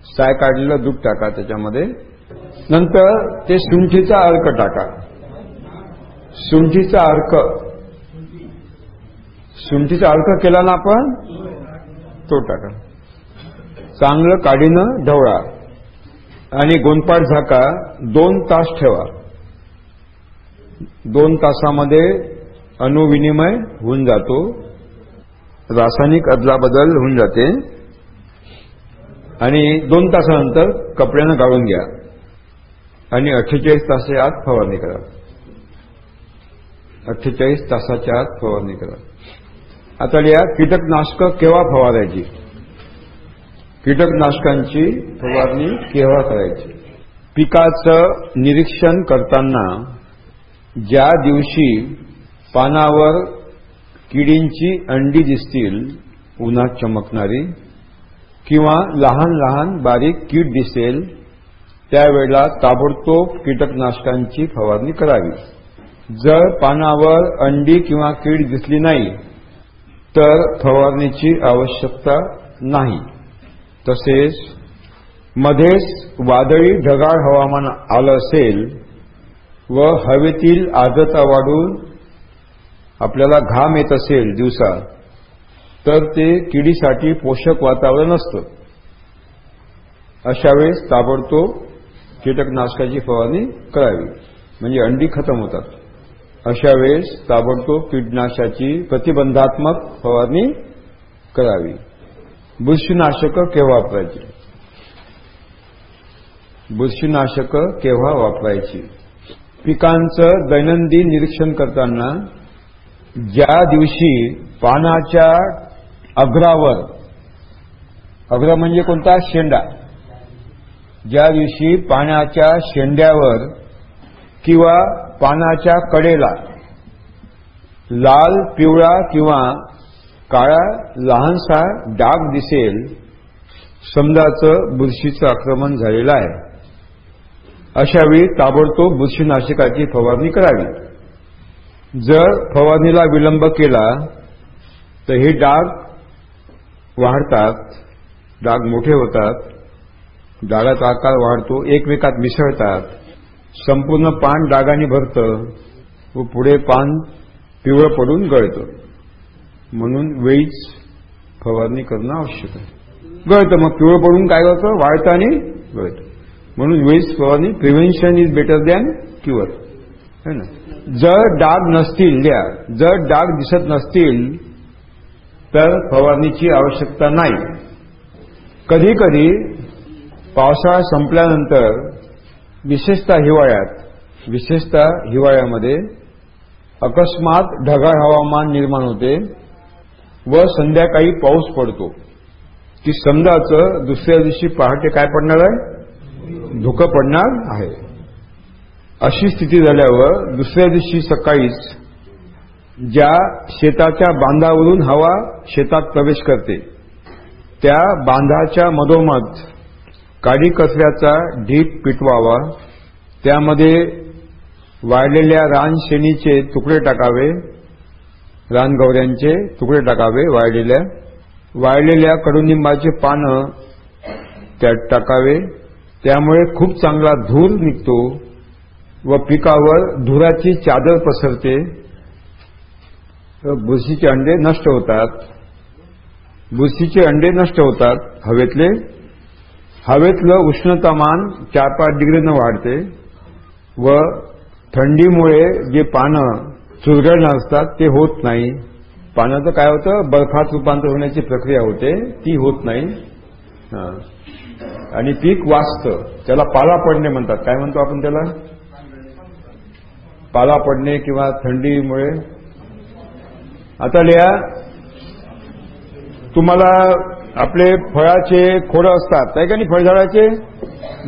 B: साय काढलेलं दूध टाका त्याच्यामध्ये. नंतर ते सुंठीचा अर्क टाका. सुंठीचा अर्क. सुंठीचा अर्क केला ना आपण? तो टाका. चांगलं काडीनं ढवळा. आणि गोंदपाट झाका. दोन तास ठेवा. दोन तासामध्ये अणुविनिमय होऊन जातो. रासायनिक अदलाबदल होऊन जाते. आणि दोन तासानंतर कपड्यानं गाळून घ्या. आणि अठ्ठेचाळीस तासाच्या आत फवारणी करा. अठ्ठेचाळीस तासाच्या आत फवारणी करा. आता या कीटकनाशक केव्हा फवारायची? कीटकनाशकांची फवारणी केव्हा करायची? पिकाचं निरीक्षण करताना ज्या दिवशी पानावर किडींची अंडी दिसतील उन्हात चमकणारी किंवा लहान लहान बारीक कीड दिसेल त्यावेळेला ताबडतोब कीटकनाशकांची फवारणी करावी. जर पानावर अंडी किंवा कीड दिसली नाही तर फवारणीची आवश्यकता नाही. तसेच मध्येच वादळी ढगाळ हवामान आलं असेल व हवेतील आर्द्रता वाढून आपल्याला घाम येत असेल दिवसा तर ते किडीसाठी पोषक वातावरण असतं. अशा वेळेस ताबडतोब कीटकनाशकाची फवारणी करावी. म्हणजे अंडी खतम होतात. अशा वेळेस ताबडतोब कीटनाशाची प्रतिबंधात्मक फवारणी करावी. बुरशीनाशक केव्हा वापरायची? बुरशीनाशक केव्हा वापरायची? पिकांचं दैनंदिन निरीक्षण करताना ज्या दिवशी पानाच्या अग्रावर अग्र म्हणजे कोणता? शेंडा. ज्या दिवशी पाण्याच्या शेंड्यावर किंवा पानाच्या कडेला लाल पिवळा किंवा काळा लहानसा डाग दिसेल समजाचं बुरशीचं आक्रमण झालेलं आहे. अशावेळी ताबडतोब बुरशीनाशकाची फवारणी करावी. जर फवारणीला विलंब केला तर हे डाग वाढतात डाग मोठे होतात डागाचा आकार वाढतो एकमेकात मिसळतात. संपूर्ण पान डागाने भरतं व पुढे पान पिवळं पडून गळतं. म्हणून वेळीच फवारणी करणं आवश्यक आहे. गळतं मग पिवळं पडून काय होतं? वाढतं आणि गळतं. म्हणून वेळीच फवारणी prevention is better than cure है ना? जर डाग नसतील द्या. जर डाग दिसत नसतील तर फवारणीची आवश्यकता नाही. कधी कधी पावसाळा संपल्यानंतर विशेषतः हिवाळ्यात विशेषतः हिवाळ्यामध्ये अकस्मात ढगाळ हवामान निर्माण होते व संध्याकाळी पाऊस पडतो. की समजाचं दुसऱ्या दिवशी पहाटे काय पडणार आहे? धुकं पडणार आहे. अशी स्थिती झाल्यावर दुसऱ्या दिवशी सकाळीच ज्या शेताच्या बांधावरून हवा शेतात प्रवेश करते त्या बांधाच्या मधोमध काडी कचऱ्याचा ढीप पिटवावा त्यामध्ये वाळलेल्या रानशेणीचे तुकडे टाकावे रानगवऱ्यांचे तुकडे टाकावे वाळलेल्या वाळलेल्या कडुनिंबाचे पानं त्यात टाकावे. त्यामुळे खूप चांगला धूर निघतो व पिकावर धुराची चादर पसरते. बुरशीचे अंडे नष्ट होतात. बुरशीचे अंडे नष्ट होतात. हवेतले हवेतलं उष्णतामान चार पाच डिग्रीनं वाढते व थंडीमुळे जे पानं चुरगळणार असतात ते होत नाही. पाण्याचं काय होतं? बर्फात रूपांतर होण्याची प्रक्रिया होते ती होत नाही. आणि पीक वाचतं त्याला पाला पडणे म्हणतात. काय म्हणतो आपण त्याला? पाला पडणे किंवा थंडीमुळे. आता लिहा तुम्हाला आपले फळाचे खोडं असतात. आहे का नाही फळझाडाचे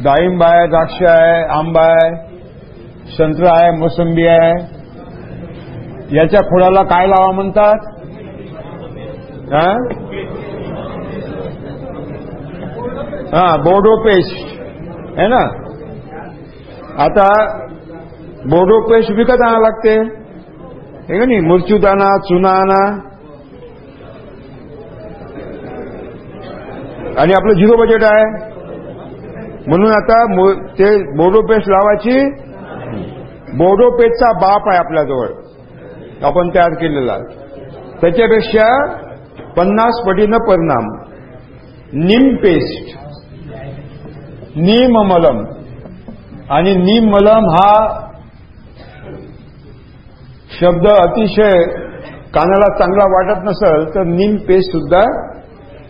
B: डाळिंब आहे द्राक्ष आहे आंबा आहे संत्रा आहे मोसंबी आहे. याच्या खोडाला काय लावा म्हणतात? हा? बोडो पेस्ट. आहे ना? आता बोडो पेस्ट विकत आणावं लागते. हे का नाही? मुरचूत आणा चुना आणा आणि आपलं झिरो बजेट आहे. म्हणून आता ते बोर्डो पेस्ट लावायची. बोर्डो पेस्टचा बाप आहे आपल्याजवळ. आपण तयार केलेला. त्याच्यापेक्षा पन्नास पटीनं परिणाम. निम पेस्ट. नीम मलम. आणि नीम मलम हा शब्द अतिशय कानाला चांगला वाटत नसेल तर नीम पेस्ट सुद्धा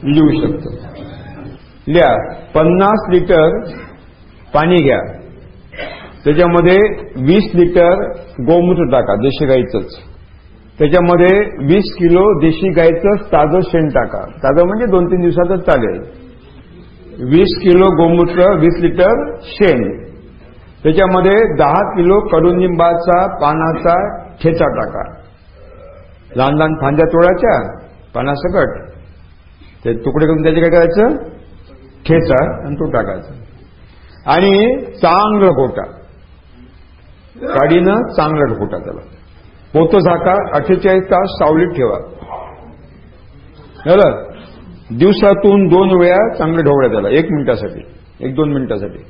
B: लिहू शकतो. लिहा. पन्नास लिटर पाणी घ्या. त्याच्यामध्ये वीस लिटर गोमूत्र टाका देशी गाईचंच. त्याच्यामध्ये वीस किलो देशी गाईचं ताजं शेण टाका. ताजं म्हणजे दोन तीन दिवसातच चालेल. वीस किलो गोमूत्र वीस लिटर शेण. त्याच्यामध्ये दहा किलो कडुनिंबाचा पानाचा ठेचा टाका. लहान लहान फांद्या तोडायच्या पानासकट. ते तुकडे करून त्याचे काय करायचं. ठेचा आणि तो टाकायचा. आणि चांगलं घोटा गाडीनं चांगलं घोटा त्याला. पोतं झाका अठ्ठेचाळीस तास सावलीत ठेवा. झालं दिवसातून दोन वेळा चांगलं ढोवळ्या त्याला. एक मिनिटासाठी. एक दोन मिनिटासाठी.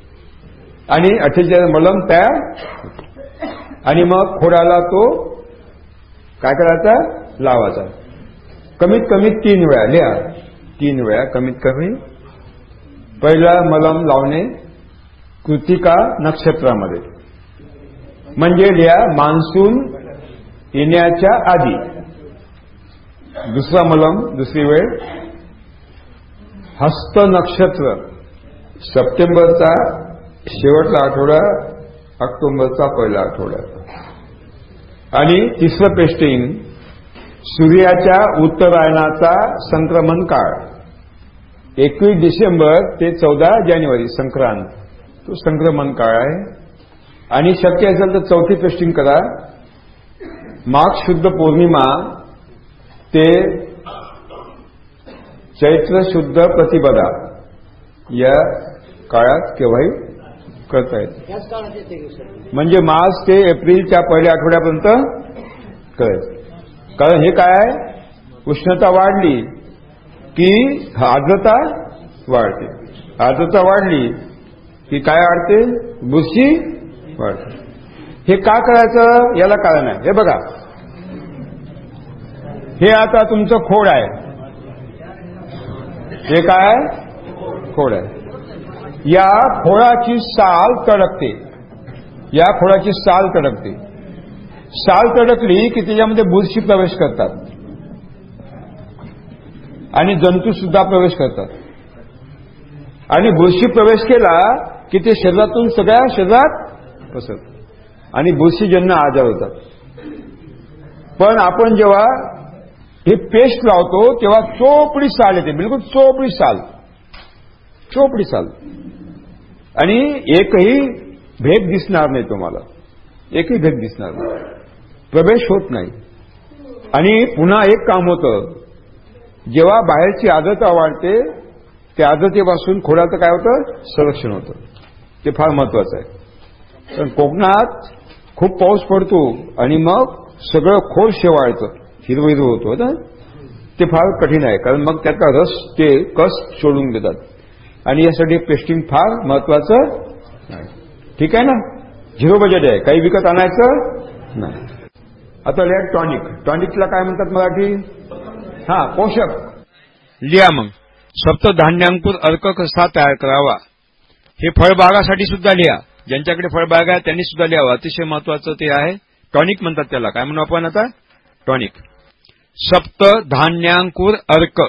B: आणि अठ्ठेचाळीस मलम तयार. आणि मग खोडाला तो काय करायचा? लावायचा. कमीत कमी तीन वेळा. लिहा. तीन वेळा कमीत कमी पहिला मलम लावणे कृतिका नक्षत्रामध्ये. म्हणजे या मान्सून येण्याच्या आधी. दुसरा मलम दुसरी वेळ. हस्त नक्षत्र. सप्टेंबरचा शेवटचा आठवडा ऑक्टोबरचा पहिला आठवडा. आणि तिसरं पेस्टिंग सूर्याच्या उत्तरायणाचा संक्रमण काळ. एकवीस डिसेंबर ते चौदा जानेवारी संक्रांत. तो संक्रमण काळ आहे. आणि शक्य असेल तर चौथी पेस्टिंग करा. माघ शुद्ध पौर्णिमा ते चैत्र शुद्ध प्रतिपदा या काळात केव्हाही करता येते म्हणजे मार्च ते एप्रिलच्या पहिल्या आठवड्यापर्यंत करायचं कारण हे काय आहे? उष्णता वाढली. की आर्द्रता वाढते. आर्द्रता वाढली की काय वाढते? बुरशी वाढते. हे का करायचं? याला कारण आहे. हे बघा. हे आता तुमचं खोड आहे. हे काय? खोड आहे. या खोडाची साल तडकते. या खोडाची साल तडकते. साल तडकली की त्याच्यामध्ये बुरशी प्रवेश करतात. आणि जंतू सुद्धा प्रवेश करतात. आणि बुरशी प्रवेश केला की ते शरीरातून सगळ्या शरीरात पसरत आणि बुरशीजन्य आजार होतात. पण आपण जेव्हा हे पेस्ट लावतो तेव्हा चोपडी साल येते. बिलकुल चोपडी साल. चोपडी साल. आणि एकही भेद दिसणार नाही तुम्हाला. एकही भेद दिसणार नाही. प्रवेश होत नाही. आणि पुन्हा एक काम होतं. जेव्हा बाहेरची आदत वाढते त्या आर्द्रतेपासून खोडाचं काय होतं? संरक्षण होतं. ते फार महत्वाचं आहे. पण कोकणात खूप पाऊस पडतो आणि मग सगळं खोल शेवाळतं हिरवं हिरवं होतं. ना ते फार कठीण आहे कारण मग त्याचा रस ते कस सोडून देतात. आणि यासाठी पेस्टिंग फार महत्वाचं आहे ठीक आहे ना? झिरो बजेट आहे. काही विकत आणायचं? नाही. आता लिहा टॉनिक टॉनिकला काय म्हणतात मराठी? हा पोषक. लिहा मग. सप्त धान्यांकुर अर्क कसा तयार करावा? हे फळबागासाठी सुद्धा लिहा. ज्यांच्याकडे फळबाग आहे त्यांनी सुद्धा लिहावं. अतिशय महत्वाचं ते आहे. टॉनिक म्हणतात त्याला. काय म्हणू आपण आता? टॉनिक. सप्त धान्यांकुर अर्क.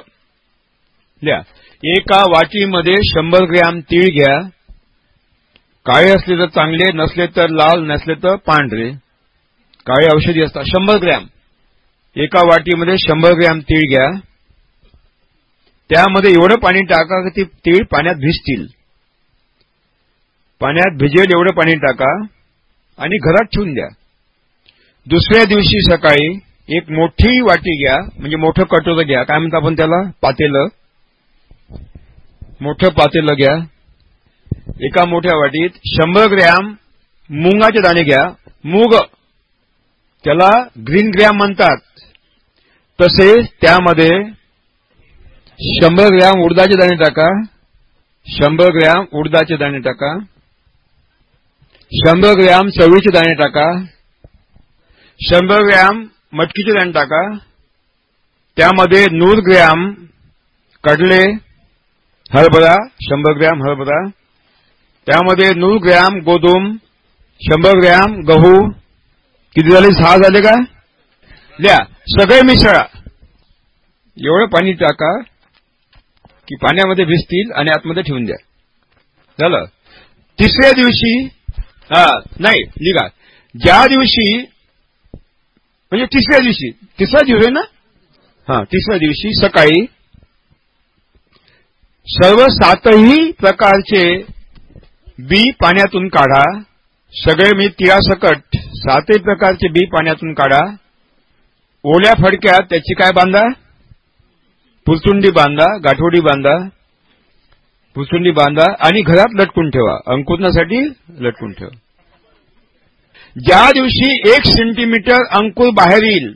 B: लिहा. एका वाटीमध्ये शंभर ग्रॅम तीळ घ्या. काळे असले तर चांगले नसले तर लाल नसले तर पांढरे. काळे औषधी असतात. शंभर ग्रॅम. एका वाटीमध्ये शंभर ग्रॅम तीळ घ्या. त्यामध्ये एवढं पाणी टाका की ती तीळ पाण्यात भिजतील. पाण्यात भिजेल एवढं पाणी टाका आणि घरात ठेवून द्या. दुसऱ्या दिवशी सकाळी एक मोठी वाटी घ्या म्हणजे मोठं कटोरं घ्या. काय म्हणतो आपण त्याला? पातेलं. मोठं पातेलं घ्या. एका मोठ्या वाटीत शंभर ग्रॅम मुंगाचे दाणे घ्या. मूग. त्याला ग्रीन ग्रॅम म्हणतात. तसेच त्यामध्ये शंभर ग्रॅम उडदाचे दाणे टाका. शंभर ग्रॅम उडदाचे दाणे टाका. शंभर ग्रॅम चवळीचे दाणे टाका. शंभर ग्रॅम मटकीचे दाणे टाका. त्यामध्ये नूर ग्रॅम कडले हरभरा शंभर ग्रॅम हरभरा. त्यामध्ये नूर ग्रॅम गोधूम शंभर ग्रॅम गहू. किती झाले? सहा झाले का? द्या सगळे मिसळा. एवढं पाणी टाका की पाण्यामध्ये भिजतील आणि आतमध्ये ठेवून द्या. झालं? तिसऱ्या दिवशी हा नाही निघा. ज्या दिवशी म्हणजे तिसऱ्या दिवशी. तिसरा दिवस आहे ना? हा तिसऱ्या दिवशी सकाळी सर्व सातही प्रकारचे बी पाण्यातून काढा. सगळे मी तिळासकट सातही प्रकारचे बी पाण्यातून काढा. ओल्या फडक्यात त्याची काय बांधा? पुलतुंडी बांधा गाठोडी बांधा पुलतुंडी बांधा आणि घरात लटकून ठेवा. अंकुरणासाठी लटकून ठेवा. ज्या दिवशी एक सेंटीमीटर अंकुर बाहेर येईल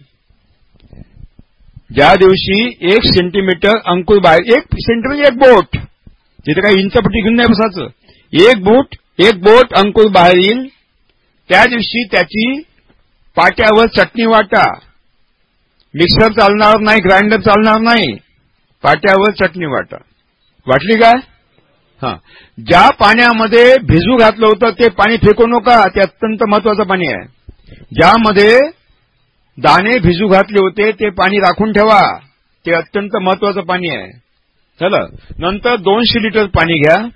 B: ज्या दिवशी एक सेंटीमीटर अंकुर बाहेर एक सेंटीमीटर म्हणजे एक बोट. तिथे काही इंचपट्टी घेऊन नाही बसायचं. एक बोट एक बोट अंकुर बाहेर येईल. त्या दिवशी त्याची
C: पाट्यावर चटणी वाटा. मिक्सर चालणार नाही ग्राइंडर चालणार नाही. पाट्यावर चटणी वाटा. वाटली काय? हा. ज्या पाण्यामध्ये भिजू घातलं होतं ते पाणी फेकू नका ते अत्यंत महत्वाचं पाणी आहे. ज्यामध्ये दाणे भिजू घातले होते ते पाणी राखून ठेवा. ते अत्यंत महत्वाचं पाणी आहे. चला नंतर दोनशे लिटर पाणी घ्या.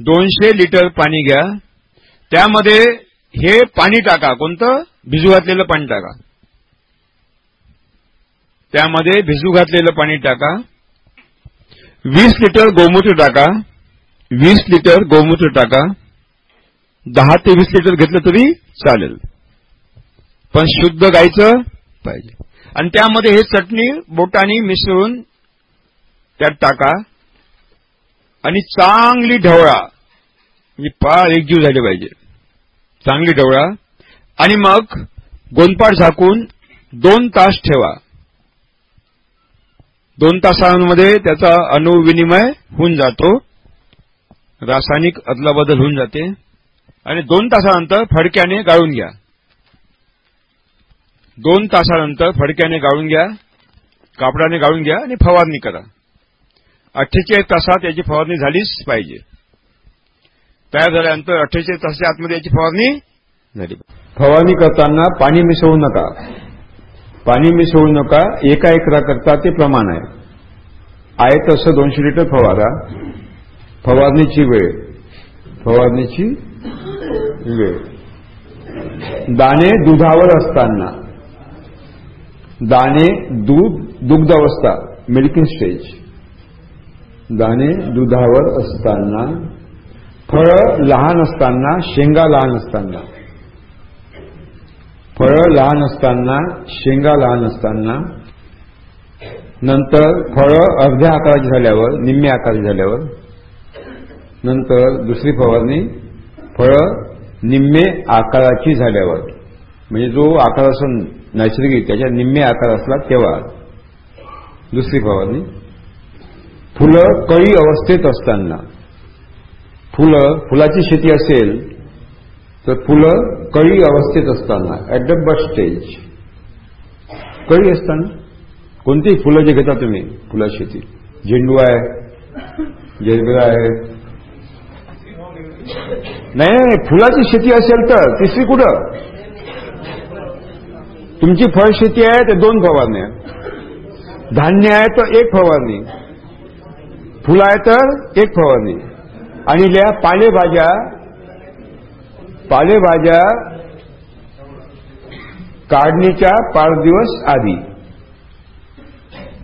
C: दोनशे लिटर पाणी घ्या. त्यामध्ये हे पाणी टाका. कोणतं? भिजू घातलेलं पाणी टाका. त्यामध्ये भिजू घातलेलं पाणी टाका. वीस लिटर गोमूत्र टाका. वीस लिटर गोमूत्र टाका. दहा ते वीस लिटर घेतलं तरी चालेल. पण शुद्ध गायचं पाहिजे. आणि त्यामध्ये हे चटणी बोटानी मिसळून त्यात टाका. आणि चांगली ढवळा. म्हणजे पाळ एकजीव झाले पाहिजे. चांगली ढवळा. आणि मग गोंदपाट झाकून दोन तास ठेवा. दोन तासांमध्ये त्याचा अणुविनिमय होऊन जातो. रासायनिक अदलाबदल होऊन जाते. आणि दोन तासानंतर फडक्याने गाळून घ्या. दोन तासानंतर फडक्याने गाळून घ्या कापडाने गाळून घ्या आणि फवारणी करा. अठ्ठेचाळीस तासात याची फवारणी झालीच पाहिजे. तयार झाल्यानंतर अठ्ठेचाळीस तासाच्या आतमध्ये याची फवारणी झाली.
B: फवारणी करताना पाणी मिसळू नका. पाणी मिसळू नका एका एकराकरता ते प्रमाण आहे. आहे तसं दोनशे लिटर फवारा. फवारणीची वेळ. फवारणीची वेळ. दाणे दुधावर असताना. दाणे दूध दुग्धावस्था मिल्किंग स्टेज दाणे दुधावर असताना. फळं लहान असताना शेंगा लहान असताना. फळं लहान असताना शेंगा लहान असताना नंतर फळं अर्ध्या आकाराची झाल्यावर निम्म्या आकाराची झाल्यावर नंतर दुसरी फवारणी फळं निम्मे आकाराची झाल्यावर. म्हणजे जो आकार असं नैसर्गिक त्याच्या निम्मे आकार असला तेव्हा. दुसरी फवारणी. फुलं कळी अवस्थेत असताना. फुलं फुलाची शेती असेल तर फुलं कळी अवस्थेत असताना ऍट द बस्ट स्टेज कळी असताना? कोणतीही फुलं जे घेता तुम्ही? फुला शेती. झेंडू आहे जेरबेरा आहे. नाही नाही फुलाची शेती असेल तर तिसरी कुठं? तुमची फळ शेती आहे तर दोन फवारण्या. धान्य आहे तर एक फवारणी. फुलं आहे तर एक फवारणी. आणि ज्या पालेभाज्या पालेभाज्या काढणीच्या पाच दिवस आधी.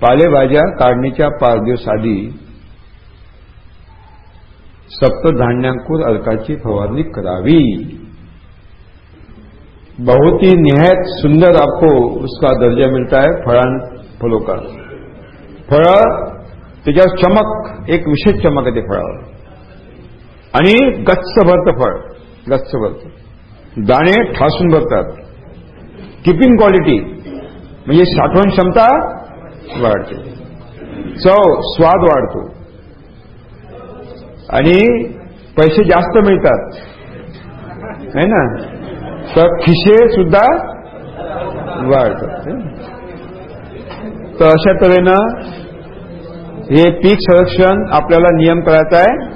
B: पालेभाज्या काढणीच्या पाच दिवस आधी सप्तधान्यांकुर अर्काची फवारणी करावी. बहुत ही निहायत सुंदर आपको उसका दर्जा मिलता है फळां फलों का. फळ त्याच्यावर चमक एक विशेष चमक येते फळावर. आणि गच्च भरतं फळ. गच्च भरतं दाणे ठासून भरतात. किपिंग क्वालिटी म्हणजे साठवण क्षमता वाढते. चव स्वाद वाढतो. आणि पैसे जास्त मिळतात. है ना? तर खिशे सुद्धा वाढतात. तर अशा तऱ्हेनं हे पीक संरक्षण आपल्याला नियम करायचा आहे